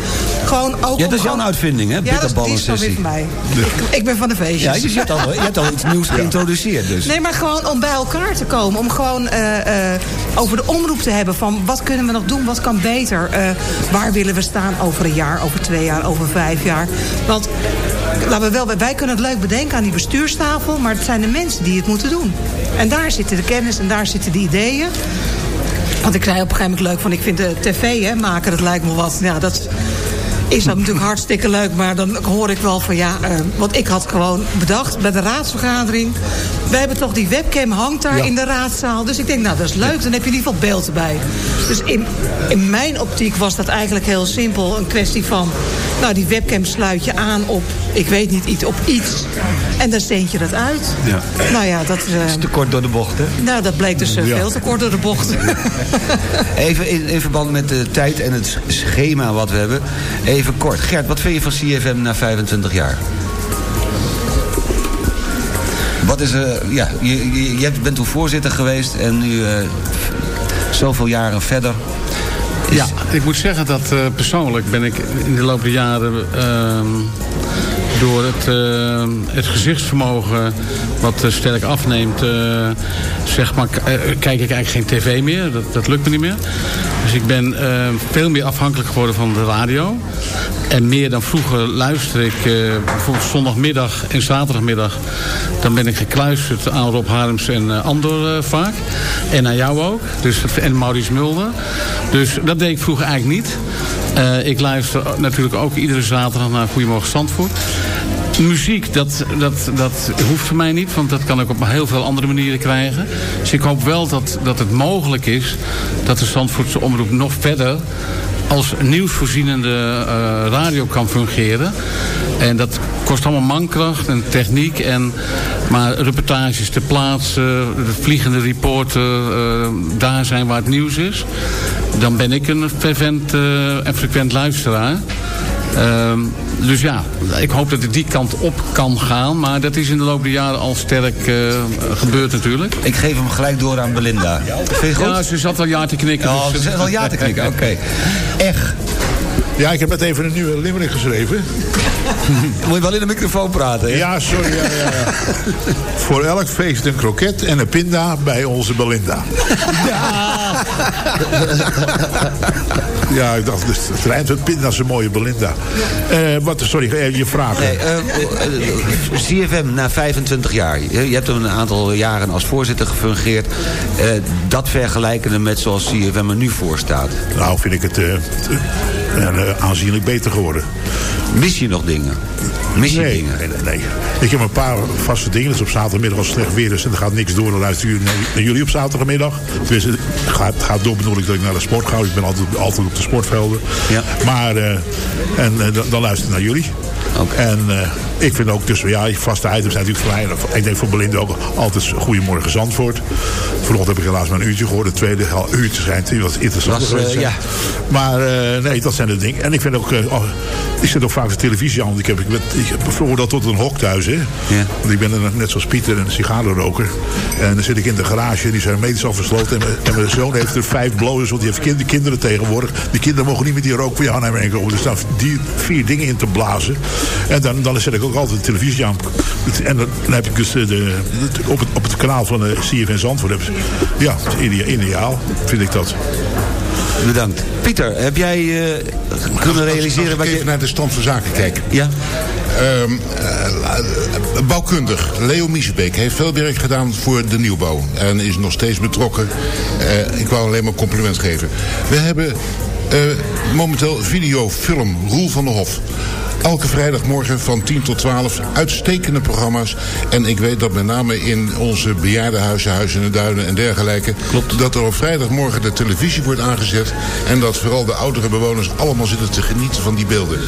Gewoon ook Ja, dat is jouw uitvinding, hè? Ja, dat is- mij. Ik, ik ben van de feestjes. Ja, je hebt al, je hebt al iets nieuws geïntroduceerd dus. Nee, maar gewoon om bij elkaar te komen. Om gewoon eh, eh, over de omroep te hebben van wat kunnen we nog doen, wat kan beter. Eh, waar willen we staan over een jaar, over twee jaar, over vijf jaar. Want laten we wel, wij kunnen het leuk bedenken aan die bestuurstafel... maar het zijn de mensen die het moeten doen. En daar zitten de kennis en daar zitten de ideeën. Want ik zei op een gegeven moment leuk van... ik vind de tv hè, maken, dat lijkt me wat... Ja, dat is dat natuurlijk hartstikke leuk. Maar dan hoor ik wel van ja... eh, want ik had gewoon bedacht bij de raadsvergadering... we hebben toch die webcam hangt daar Ja. in de raadzaal. Dus ik denk, nou dat is leuk. Dan heb je in ieder geval beeld erbij. Dus in, in mijn optiek was dat eigenlijk heel simpel. Een kwestie van... nou die webcam sluit je aan op... ik weet niet iets, op iets. En dan zend je dat uit. Ja. Nou ja, dat... eh, is te kort door de bocht, hè? nou, dat bleek dus eh, Ja. veel te kort door de bocht. Even in, in verband met de tijd en het schema wat we hebben. Even kort. Gert, wat vind je van CFM na 25 jaar? Wat is er... ja, je, je, je bent toen voorzitter geweest en nu eh, zoveel jaren verder. Ja, ik moet zeggen dat eh, persoonlijk ben ik in de loop der jaren... ehm, door het, eh, het gezichtsvermogen wat eh, sterk afneemt... eh, zeg maar, kijk ik eigenlijk geen tv meer. Dat, dat lukt me niet meer. Dus ik ben veel meer afhankelijk geworden van de radio. En meer dan vroeger luister ik bijvoorbeeld zondagmiddag en zaterdagmiddag. Dan ben ik gekluisterd aan Rob Harms en Andor vaak. En aan jou ook. Dus, en Maurice Mulder. Dus dat deed ik vroeger eigenlijk niet. Eh, ik luister natuurlijk ook iedere zaterdag naar Goedemorgen Zandvoort. Muziek, dat, dat, dat hoeft voor mij niet, want dat kan ik op heel veel andere manieren krijgen. Dus ik hoop wel dat, dat het mogelijk is dat de Zandvoortse omroep nog verder als nieuwsvoorzienende eh, radio kan fungeren. En dat kost allemaal mankracht en techniek. En, maar reportages te plaatsen, de vliegende reporter, eh, daar zijn waar het nieuws is. Dan ben ik een fervent eh, en frequent luisteraar. Ehm, dus ja, ik hoop dat het die kant op kan gaan. Maar dat is in de loop der jaren al sterk eh, gebeurd natuurlijk. Ik geef hem gelijk door aan Belinda. Vind je goed? Ja, ze zat al ja te knikken. Oh, dus- ze zegt al ja te knikken, oké. Echt. Ja, ik heb net even een nieuwe limerick geschreven. Moet je wel in de microfoon praten, hè? Ja, sorry. Ja, ja, ja. Voor elk feest een kroket en een pinda bij onze Belinda. Ja, ik dacht, dus het rijmt met pinda is een mooie Belinda. Eh, wat, sorry, eh, je vraag. Nee, eh, CFM na 25 jaar. Je hebt een aantal jaren als voorzitter gefungeerd. Dat vergelijkende met zoals CFM er nu voor staat. Nou, vind ik het eh, eh, aanzienlijk beter geworden. Mis je nog dingen? Mis je nee, dingen? Nee, nee, nee. Ik heb een paar vaste dingen. Dus op zaterdagmiddag als het slecht weer is en er gaat niks door, dan luister jullie naar, naar jullie op zaterdagmiddag. Dus het gaat, gaat door bedoel ik dat ik naar de sport ga. Ik ben altijd, altijd op de sportvelden. Ja. Maar, eh, en eh, dan, dan luister ik naar jullie. En eh, ik vind ook, dus ja, vaste items zijn natuurlijk voor mij. Ik denk voor Belinda ook altijd Goedemorgen Zandvoort. Vanochtend heb ik helaas maar een uurtje gehoord. Het tweede al uurtje schijnt die was interessant Was, eh, zijn. ja. Maar eh, nee, dat zijn de dingen. En ik vind ook, oh, ik zit ook vaak de televisie aan. Want ik heb, ik, ben- ik heb vroeger dat tot een hok thuis. Hè. Ja. Want ik ben een- net zoals Pieter een sigarenroker. En dan zit ik in de garage. Die zijn medisch al versloten. En, mijn- en mijn zoon heeft er vijf blowers. Want die heeft kind- kinderen tegenwoordig. Die kinderen mogen niet met die rook van jou naar mij komen. Dus dan die vier dingen in te blazen. En dan, dan zet ik ook altijd de televisie aan. En dan, dan heb ik dus de, de- op, het, op het kanaal van de CFN Zandvoort. Ja, idea- ideaal vind ik dat. Bedankt. Pieter, heb jij eh, kunnen realiseren wat even je... naar de stand van zaken kijken. Ja? Ehm, eh, bouwkundig. Leo Miesbeek heeft veel werk gedaan voor de nieuwbouw. En is nog steeds betrokken. Eh, ik wou alleen maar compliment geven. We hebben Eh, momenteel video, film, Roel van der Hof. Elke vrijdagmorgen van 10 tot 12 uitstekende programma's. En ik weet dat met name in onze bejaardenhuizen, Huizen en Duinen en dergelijke... Klopt. dat er op vrijdagmorgen de televisie wordt aangezet... en dat vooral de oudere bewoners allemaal zitten te genieten van die beelden.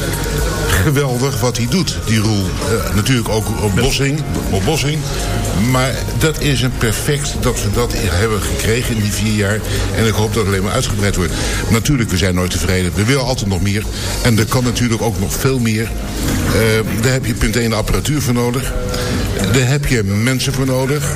Geweldig wat hij doet, die Roel. Eh, natuurlijk ook op Bossing, op Bossing. Maar dat is een perfect dat we dat hebben gekregen in die vier jaar. En ik hoop dat het alleen maar uitgebreid wordt. Natuurlijk, we zijn nooit tevreden. We willen altijd nog meer. En er kan natuurlijk ook nog veel meer. Eh, daar heb je punt 1 de apparatuur voor nodig. Daar heb je mensen voor nodig.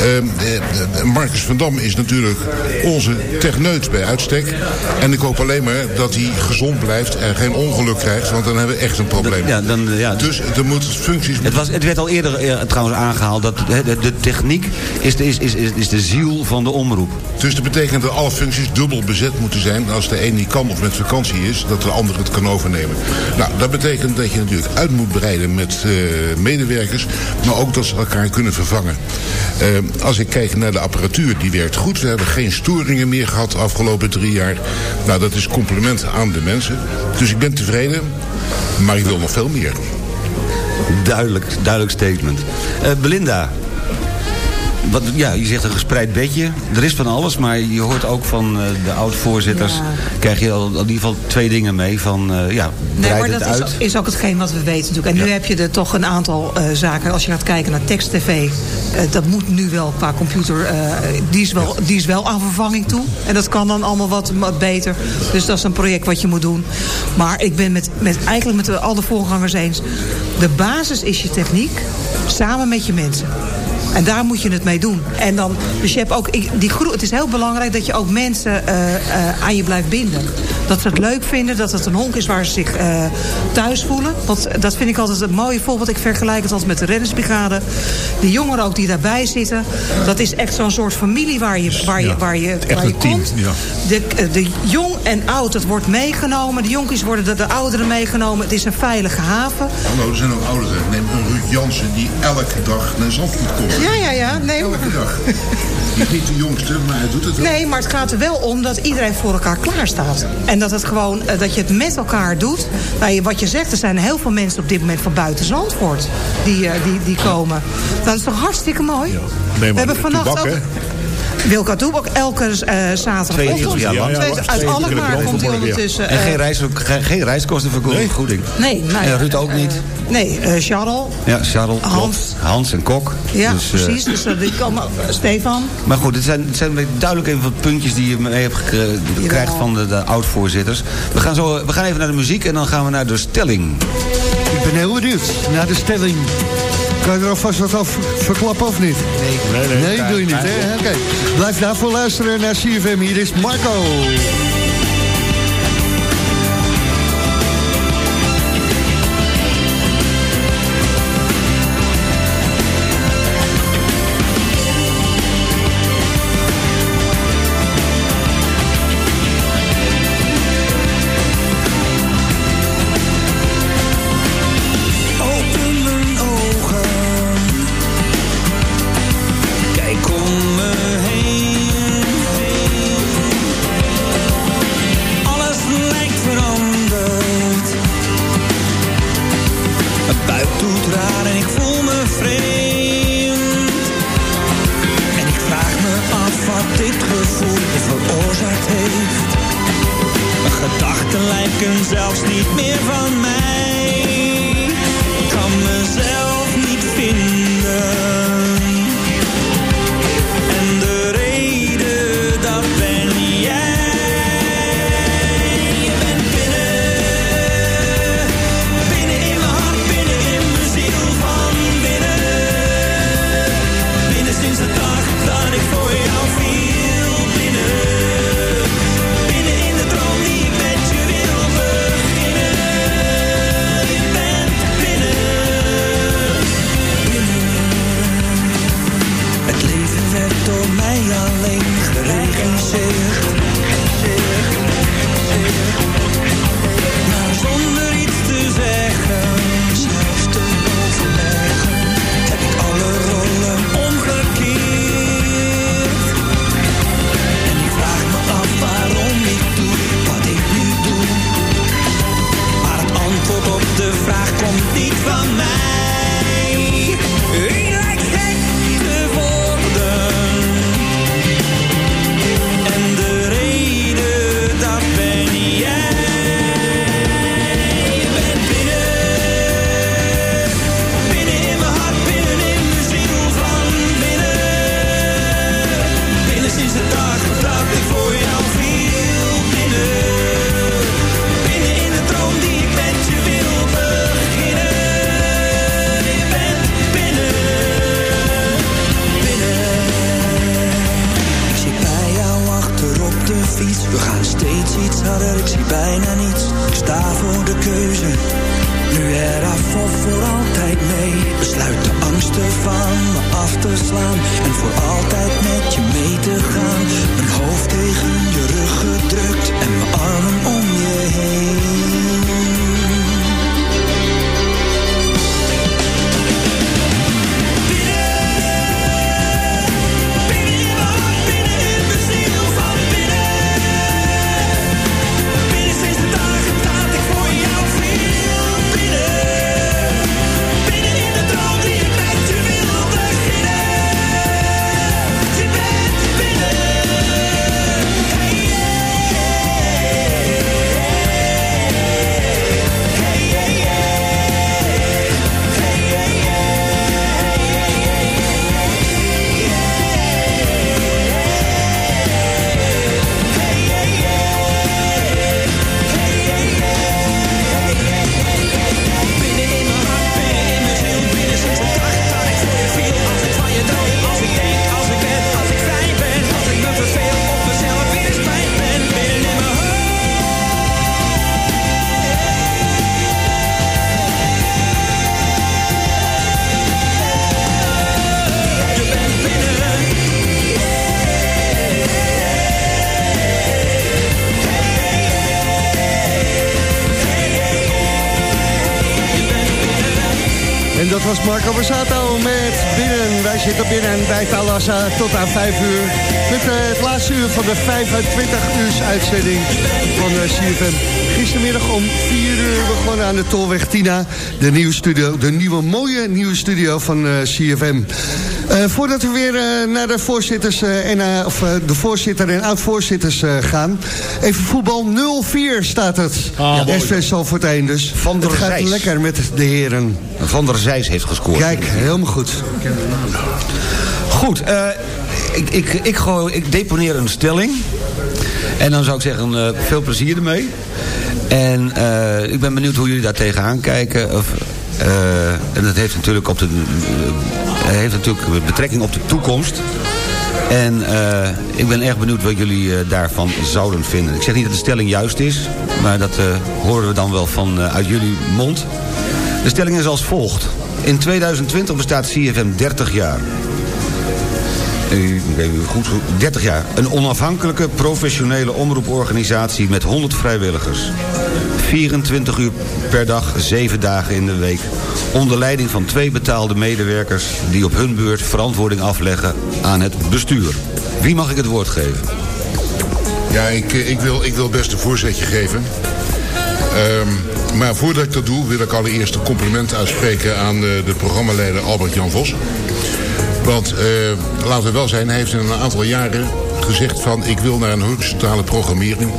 Eh, eh, Marcus van Dam is natuurlijk onze techneut bij uitstek. En ik hoop alleen maar dat hij gezond blijft en geen ongeluk krijgt. Want dan hebben we echt een probleem. Ja, dan, ja. Dus er moeten functies... Het, was, het werd al eerder eh, trouwens aangehaald dat de, de, techniek is de, is, is, is, is de ziel van de omroep. Dus dat betekent dat alle functies dubbel bezet moeten zijn. Als de een niet kan of met vakantie is, dat de ander het kan overnemen. Nou, dat betekent dat je natuurlijk uit moet breiden met eh, medewerkers. Maar ook dat ze elkaar kunnen vervangen. Eh, als ik kijk naar de apparatuur, die werkt goed. We hebben geen storingen meer gehad de afgelopen drie jaar. Nou, dat is compliment aan de mensen. Dus ik ben tevreden. Maar ik wil nog veel meer. Duidelijk, duidelijk statement. Eh, Belinda. Wat, ja, je zegt een gespreid bedje. Er is van alles, maar je hoort ook van eh, de oud-voorzitters... Ja. krijg je al in ieder geval twee dingen mee. Van, eh, ja, Nee, maar dat uit. is, is ook hetgeen wat we weten natuurlijk. En nu heb je er toch een aantal eh, zaken. Als je gaat kijken naar tekst-tv, dat moet nu wel qua computer... die, is wel, die is wel aan vervanging toe. En dat kan dan allemaal wat, wat beter. Dus dat is een project wat je moet doen. Maar ik ben met, met, eigenlijk met de, al de voorgangers eens... de basis is je techniek, samen met je mensen. En daar moet je het mee doen. En dan, dus je hebt ook, ik- die groep, het is heel belangrijk dat je ook mensen eh, eh, aan je blijft binden. Dat ze het leuk vinden, dat het een honk is waar ze zich eh, thuis voelen. Want dat vind ik altijd een mooie voorbeeld. Ik vergelijk het altijd met de reddingsbrigade. De jongeren ook die daarbij zitten. Dat is echt zo'n soort familie waar je, waar je, waar je, waar je komt. De, eh, de jong en oud, het wordt meegenomen. De jonkies worden de, de ouderen meegenomen. Het is een veilige haven. Hallo, er zijn ook ouderen. Neem een Ruud Jansen die elke dag naar Zandvoort komt. Ja, ja, ja. Nee, maar- Elke dag. Is niet de jongste, maar hij doet het wel. Nee, maar het gaat er wel om dat iedereen voor elkaar klaar staat. En dat, het gewoon, eh, dat je het met elkaar doet. Nou, je- wat je zegt, er zijn heel veel mensen op dit moment van buiten Zandvoort die, eh, die, die komen. Dat is toch hartstikke mooi? Nee, We hebben vannacht ook... Wilka Toebak elke eh zaterdagochtend. 22 jaar lang. Twee- Uit Alkmaar komt hij ondertussen. En eh, geen, reis, geen, geen reiskostenvergoeding. Nee, nou ja, en Ruud ook eh, niet. Nee, eh Charles. Ja, Charles, klopt. Hans. Hans en Kok. Ja, Dus, eh, precies. Dus eh, die komen, Stefan. Maar goed, het zijn, het zijn duidelijk even wat puntjes die je mee hebt gekre- krijgt van de, de oud-voorzitters. We gaan, zo, we gaan even naar de muziek en dan gaan we naar de stelling. Ik ben heel benieuwd naar de stelling. Kan je er alvast wat af verklappen of niet? Nee, Nee, nee, doe je niet, hè? Oké. Blijf daarvoor luisteren naar CFM. Hier is Marco. En dat was Marco Borsato met Binnen. Wij zitten binnen bij Talassa tot aan 5 uur. Met eh, het laatste uur van de 25 uur uitzending van uh, CFM. Gistermiddag om 4 uur begonnen aan de Tolweg Tina. De nieuwe studio, de nieuwe mooie nieuwe studio van eh, CFM. Eh, voordat we weer eh, naar de voorzitters eh, en eh, of, de voorzitter en oud-voorzitters eh, gaan. Even voetbal 0-4 staat het. Ah, mooi. SV Salford 1 dus. Van der het gaat Zijs. lekker met de heren. Van der Zijs heeft gescoord. Kijk, helemaal goed. Goed, eh, ik, ik, ik, gooi, ik deponeer een stelling. En dan zou ik zeggen, eh, veel plezier ermee. En eh, ik ben benieuwd hoe jullie daar tegenaan kijken. Of, eh, en dat heeft natuurlijk, op de, eh, heeft natuurlijk betrekking op de toekomst. En eh, ik ben erg benieuwd wat jullie daarvan zouden vinden. Ik zeg niet dat de stelling juist is, maar dat horen we dan wel van, uit jullie mond. De stelling is als volgt. In 2020 bestaat CFM 30 jaar. Goed, 30 jaar. Een onafhankelijke professionele omroeporganisatie met 100 vrijwilligers. 24 uur per dag, 7 dagen in de week. Onder leiding van twee betaalde medewerkers... die op hun beurt verantwoording afleggen aan het bestuur. Wie mag ik het woord geven? Ja, ik, eh, ik, wil, ik wil best een voorzetje geven. Ehm, maar voordat ik dat doe, wil ik allereerst een compliment uitspreken aan eh, de programmaleider Albert-Jan Vos. Want, eh, laten we wel zijn, hij heeft in een aantal jaren gezegd van... ik wil naar een horizontale programmering.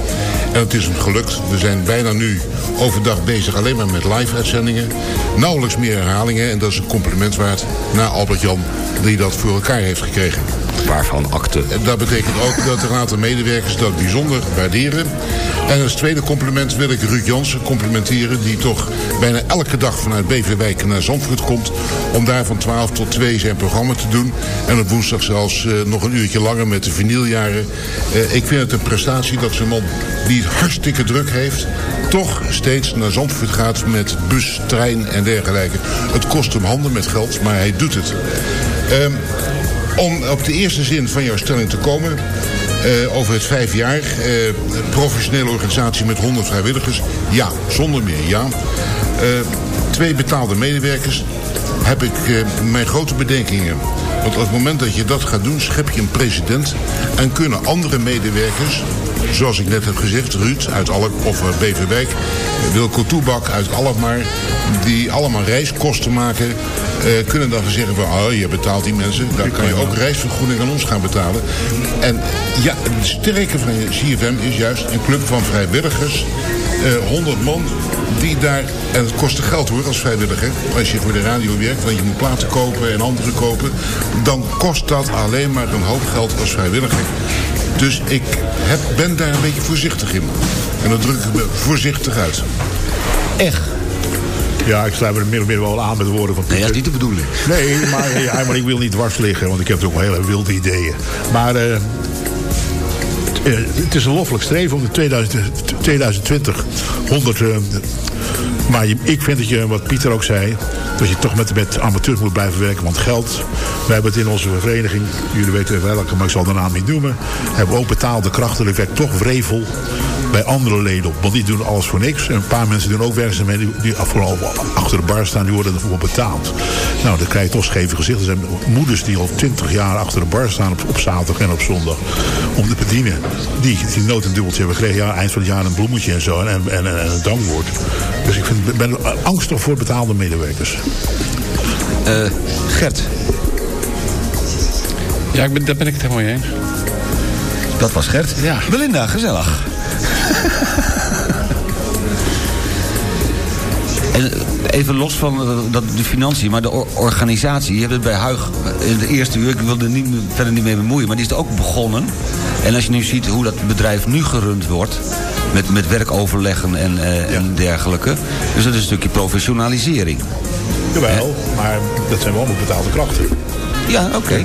En het is hem gelukt. We zijn bijna nu overdag bezig alleen maar met live-uitzendingen. Nauwelijks meer herhalingen. En dat is een compliment waard naar Albert-Jan die dat voor elkaar heeft gekregen. Waarvan akte. Dat betekent ook dat een aantal medewerkers dat bijzonder waarderen. En als tweede compliment wil ik Ruud Jansen complimenteren... die toch bijna elke dag vanuit Beverwijk naar Zandvoort komt... om daar van 12 tot 2 zijn programma te doen. En op woensdag zelfs eh, nog een uurtje langer met de vinyljaren. Eh, ik vind het een prestatie dat zo'n man die hartstikke druk heeft... toch steeds naar Zandvoort gaat met bus, trein en dergelijke. Het kost hem handen met geld, maar hij doet het. Ehm, om op de eerste zin van jouw stelling te komen... eh, over het vijf jaar, eh, professionele organisatie met 100 vrijwilligers. Ja, zonder meer, ja. Eh, twee betaalde medewerkers heb ik mijn grote bedenkingen. Want op het moment dat je dat gaat doen, schep je een president... en kunnen andere medewerkers, zoals ik net heb gezegd... Ruud uit Alk of eh, Beverwijk, Wilco Toebak uit Alkmaar... die allemaal reiskosten maken... eh, kunnen dan zeggen van... oh, je betaalt die mensen, dan kan je ook reisvergoeding aan ons gaan betalen. En ja, het sterke van CFM is juist een club van vrijwilligers... eh 100 man die daar, en het kost geld hoor als vrijwilliger, als je voor de radio werkt, want je moet platen kopen en andere kopen, dan kost dat alleen maar een hoop geld als vrijwilliger. Dus ik heb, ben daar een beetje voorzichtig in. En dat druk ik me voorzichtig uit. Echt? Ja, ik sluit me er meer of meer wel aan met de woorden van Nee, dat is niet de bedoeling. Nee, maar, ja, maar ik wil niet dwars liggen, want ik heb ook wel hele wilde ideeën. Maar eh, eh, het is een loffelijk streven om in 2000, 2020 100 eh, Maar ik vind dat je, wat Pieter ook zei, dat je toch met, met amateurs moet blijven werken. Want geld, wij hebben het in onze vereniging, jullie weten welke, maar ik zal de naam niet noemen, hebben we ook betaalde krachten. Er werkt toch wrevel bij andere leden op. Want die doen alles voor niks. En een paar mensen doen ook werkzaamheden die, die vooral achter de bar staan, die worden ervoor betaald. Nou, dan krijg je toch scheve gezichten. Er zijn moeders die al twintig jaar achter de bar staan op, op zaterdag en op zondag om te bedienen. Die, die nood een dubbeltje hebben gekregen. Ja, eind van het jaar een bloemetje en zo en, en, en, en een dankwoord. Dus ik vind, ben angstig voor betaalde medewerkers. Eh, Gert. Ja, ik ben, daar ben ik het helemaal mee eens. Dat was Gert. Ja. Belinda, gezellig. En even los van eh, dat, de financiën, maar de or- organisatie. Je hebt het bij Huig in de eerste uur, ik wil er niet, verder niet mee bemoeien... maar die is er ook begonnen. En als je nu ziet hoe dat bedrijf nu gerund wordt... met, met werkoverleggen en, eh, en dergelijke... dus dat is een stukje professionalisering. Jawel, maar dat zijn wel allemaal betaalde krachten. Ja, oké. Ja,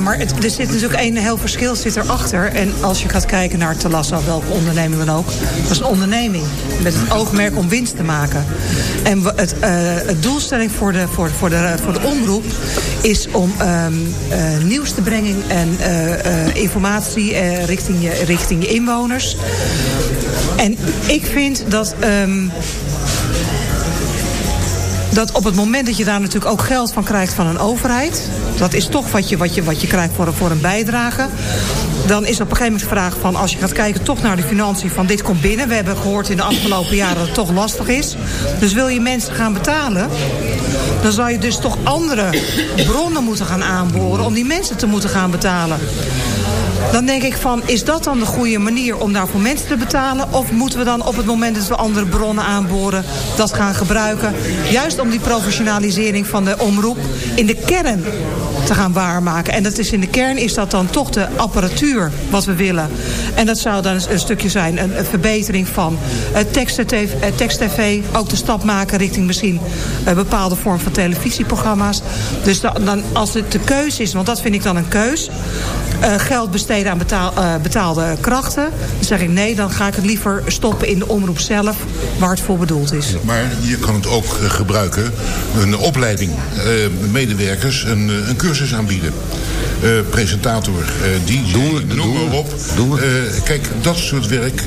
maar het, er zit natuurlijk een heel verschil zit erachter. En als je gaat kijken naar Talassa, welke onderneming dan ook... dat is een onderneming met het oogmerk om winst te maken. En het, eh, het doelstelling voor de, voor, voor, de, voor de omroep... is om ehm, eh, nieuws te brengen en eh, informatie richting, je, richting inwoners. En ik vind dat... ehm, dat op het moment dat je daar natuurlijk ook geld van krijgt van een overheid... dat is toch wat je, wat je, wat je krijgt voor, een- voor een bijdrage... dan is op een gegeven moment de vraag van... als je gaat kijken toch naar de financiën van dit komt binnen... we hebben gehoord in de afgelopen jaren dat het toch lastig is... dus wil je mensen gaan betalen... dan zou je dus toch andere bronnen moeten gaan aanboren... om die mensen te moeten gaan betalen. Dan denk ik van, is dat dan de goede manier om daarvoor mensen te betalen? Of moeten we dan op het moment dat we andere bronnen aanboren... dat gaan gebruiken, juist om die professionalisering van de omroep... in de kern te gaan waarmaken. En dat is in de kern is dat dan toch de apparatuur wat we willen. En dat zou dan een stukje zijn, een, verbetering van uh, tekst-tv, uh, tekst-tv... ook de stap maken richting misschien een bepaalde vorm van televisieprogramma's. Dus dan, dan, als het de keuze is, want dat vind ik dan een keus... Geld besteden aan betaal, betaalde krachten. Dan zeg ik nee, dan ga ik het liever stoppen in de omroep zelf... waar het voor bedoeld is. Maar je kan het ook gebruiken, een opleiding, medewerkers, een, een cursus aanbieden. presentator, DJ, doen we, noem maar op. kijk, dat soort werk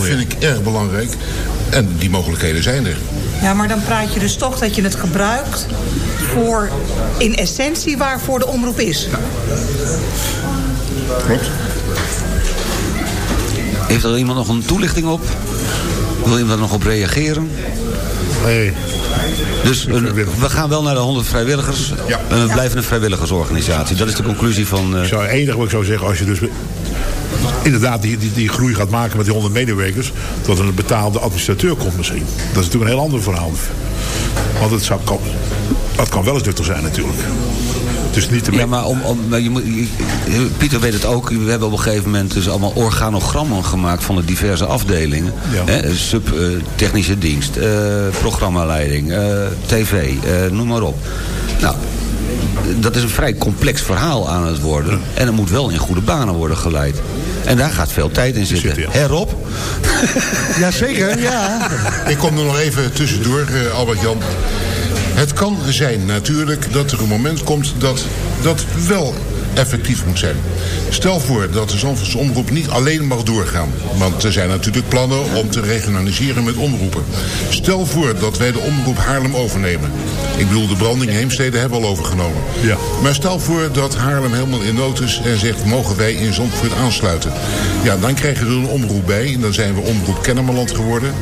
vind ik erg belangrijk. En die mogelijkheden zijn er. Ja, maar dan praat je dus toch dat je het gebruikt... voor in essentie waarvoor de omroep is. Ja. Klopt. Heeft er iemand nog een toelichting op? Wil iemand daar nog op reageren? Nee. Dus een, we gaan wel naar de 100 vrijwilligers. Ja. En we blijven een vrijwilligersorganisatie. Dat is de conclusie van... Uh... Ik zou enig wat ik zou zeggen, als je dus inderdaad die, die, die groei gaat maken met die 100 medewerkers... dat er een betaalde administrateur komt misschien. Dat is natuurlijk een heel ander verhaal. Want het zou, kan, dat kan wel eens nuttig zijn natuurlijk. Dus niet te ja, maar om, om, maar je moet, je, Pieter weet het ook. We hebben op een gegeven moment dus allemaal organogrammen gemaakt van de diverse afdelingen. Ja. Hè, sub, uh, technische dienst, uh, programmaleiding, uh, tv, noem maar op. Nou, dat is een vrij complex verhaal aan het worden. Ja. En het moet wel in goede banen worden geleid. En daar gaat veel tijd in zitten. Zit, ja. Herop? Jazeker, ja. Ik kom er nog even tussendoor, Albert-Jan. Het kan zijn natuurlijk dat er een moment komt dat dat wel effectief moet zijn. Stel voor dat de Zandvoortse omroep niet alleen mag doorgaan. Want er zijn natuurlijk plannen om te regionaliseren met omroepen. Stel voor dat wij de omroep Haarlem overnemen. Ik bedoel, de branding Heemstede hebben we al overgenomen. Ja. Maar stel voor dat Haarlem helemaal in nood is en zegt... mogen wij in Zandvoort aansluiten? Ja, dan krijgen we een omroep bij. En dan zijn we omroep Kennemerland geworden.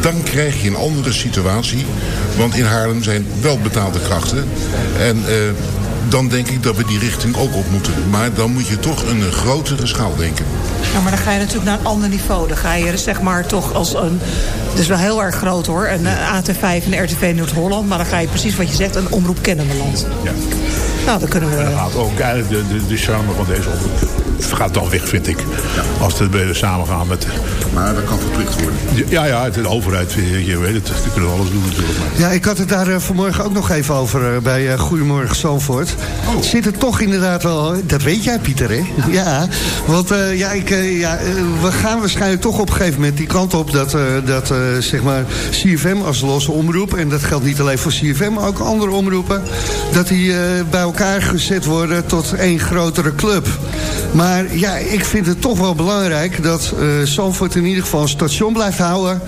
Dan krijg je een andere situatie. Want in Haarlem zijn wel betaalde krachten. En... Uh, dan denk ik dat we die richting ook op moeten. Maar dan moet je toch een grotere schaal denken. Ja, maar dan ga je natuurlijk naar een ander niveau. Dan ga je zeg maar toch als een... Dat is wel heel erg groot hoor. Een AT5 en RTV Noord-Holland. Maar dan ga je precies wat je zegt, een omroep Kennemerland. Ja. Nou, dan kunnen we... En dan gaat ook eigenlijk de, de, de charme van deze omroep. gaat dan weg, vind ik. Als het bij samengaan met... Maar dat kan verplicht worden. Ja, ja, de overheid, je, je weet het. Die kunnen alles doen natuurlijk. Maar. Ja, ik had het daar eh, vanmorgen ook nog even over eh, bij eh, Goedemorgen Zandvoort. Het zit er toch inderdaad wel... Dat weet jij, Pieter, hè? Ja, want eh, ja, ik, eh, ja, eh, we gaan waarschijnlijk toch op een gegeven moment die kant op... dat, eh, dat eh, zeg maar CFM als losse omroep... en dat geldt niet alleen voor CFM, maar ook andere omroepen... dat die eh, bij elkaar gezet worden tot één grotere club. Maar ja, ik vind het toch wel belangrijk... dat eh Zandvoort in ieder geval een station blijft houden...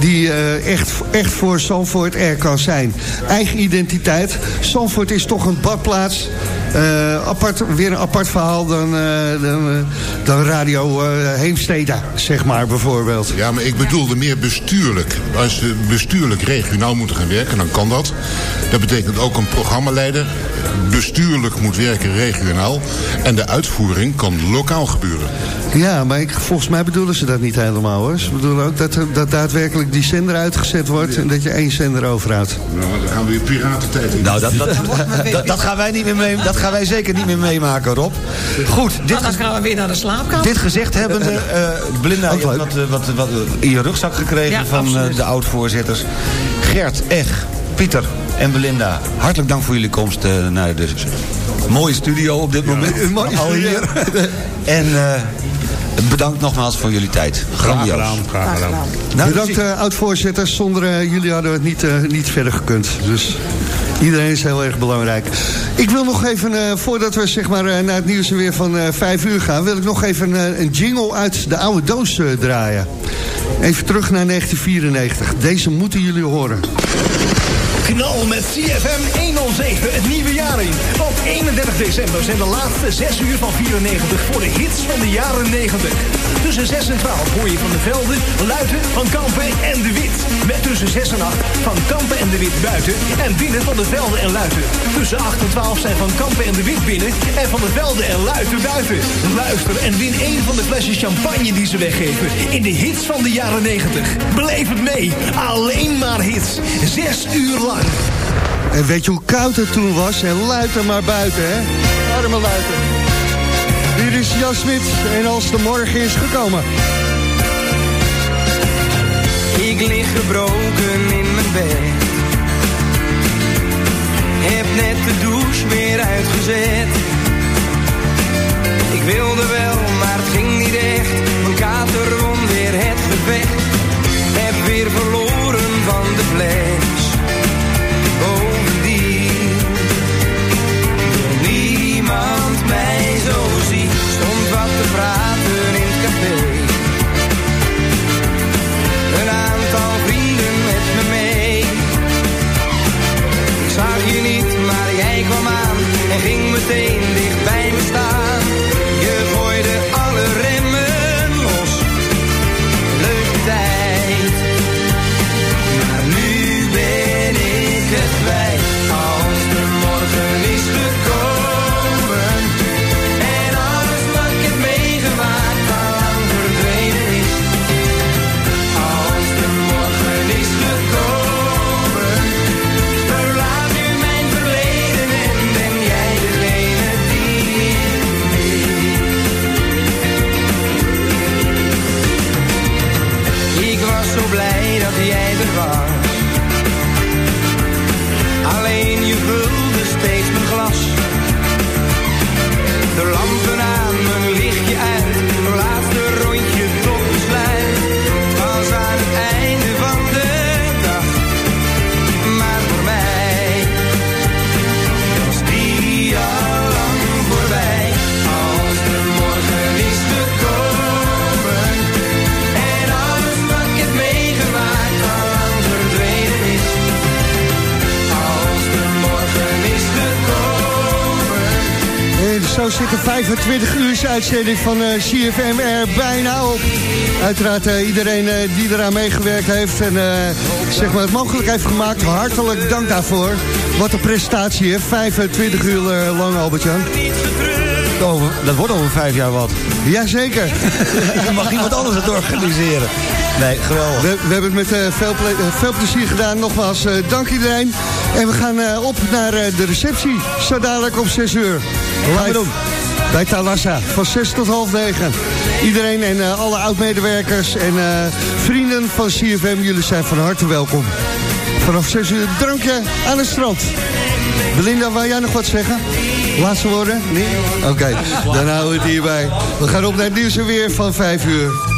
die eh, echt, echt voor Zandvoort er kan zijn. Eigen identiteit. Zandvoort is toch een badplaats... Eh, apart, weer een apart verhaal dan, eh, dan, eh, dan Radio eh, Heemstede, zeg maar, bijvoorbeeld. Ja, maar ik bedoelde meer bestuurlijk. Als we bestuurlijk regionaal moeten gaan werken, dan kan dat. Dat betekent ook een programmaleider bestuurlijk moet werken regionaal. En de uitvoering kan lokaal gebeuren. Ja, maar ik, volgens mij bedoelen ze dat niet helemaal, hoor. Ze bedoelen ook dat, dat daadwerkelijk die zender uitgezet wordt... en dat je één zender overhoudt. Nou, dan gaan we weer piratentijd in. Nou, dat, dat, dat, dat gaan wij niet meer mee, dat gaan wij zeker niet meer meemaken, Rob. Goed, dit, dan gaan we weer naar de slaapkamer. dit gezegd hebbende, eh Belinda, je hebt wat, eh, wat, wat in je rugzak gekregen Ja, van eh, absoluut. de oud-voorzitters. Gert, Eg, Pieter en Belinda, hartelijk dank voor jullie komst eh, naar de mooie studio op dit moment. Een mooie Al studio. hier. en eh, bedankt nogmaals voor jullie tijd. Graag Grandioos. gedaan, graag gedaan. Nou, Bedankt, uh, oud-voorzitters. Zonder eh, jullie hadden we het niet, eh, niet verder gekund. Dus iedereen is heel erg belangrijk. Ik wil nog even, eh, voordat we zeg maar, eh, naar het nieuws weer van eh, vijf uur gaan... wil ik nog even een jingle uit de oude doos draaien. Even terug naar 1994. Deze moeten jullie horen. Knal met CFM 107 het nieuwe jaar in. Op 31 december zijn de laatste 6 uur van 94 voor de hits van de jaren 90. Tussen 6 en 12 hoor je van de Velden, Luiten, Van Kampen en de Wit. Met tussen 6 en 8 van Kampen en de Wit buiten en binnen van de Velden en Luiten. Tussen 8 en 12 zijn van Kampen en de Wit binnen en van de Velden en Luiten buiten. Luister en win één van de flesjes champagne die ze weggeven in de hits van de jaren 90. Beleef het mee, alleen maar hits. 6 uur lang. En weet je hoe koud het toen was? En luiten maar buiten, hè? Arme luiten. Hier is Jan Smit en als de morgen is gekomen. Ik lig gebroken in mijn bed. Heb net de douche weer uitgezet. Ik wilde wel, maar het ging niet echt. Mijn kater won weer het gevecht. Heb weer verloren van de fles. 25 uur uitzending van eh, CFM er bijna op. Uiteraard eh, iedereen eh, die eraan meegewerkt heeft en zeg maar het mogelijk heeft gemaakt. Hartelijk dank daarvoor. Wat een prestatie, hè? 25 uur lang, Albert-Jan. Dat wordt over vijf jaar wat. Jazeker. Dan mag iemand anders het organiseren. Nee, geweldig. We, we hebben het met veel, ple- veel plezier gedaan. Nogmaals, dank iedereen. En we gaan op naar de receptie. Zo dadelijk om 6 uur. Gaan we Live. Bij Talassa van 6 tot half 9. Iedereen en eh, alle oud-medewerkers en eh, vrienden van CFM, jullie zijn van harte welkom. Vanaf 6 uur drankje aan het strand. Belinda, wil jij nog wat zeggen? Laatste woorden? Nee? Oké, dan houden we het hierbij. We gaan op naar het nieuws weer van 5 uur.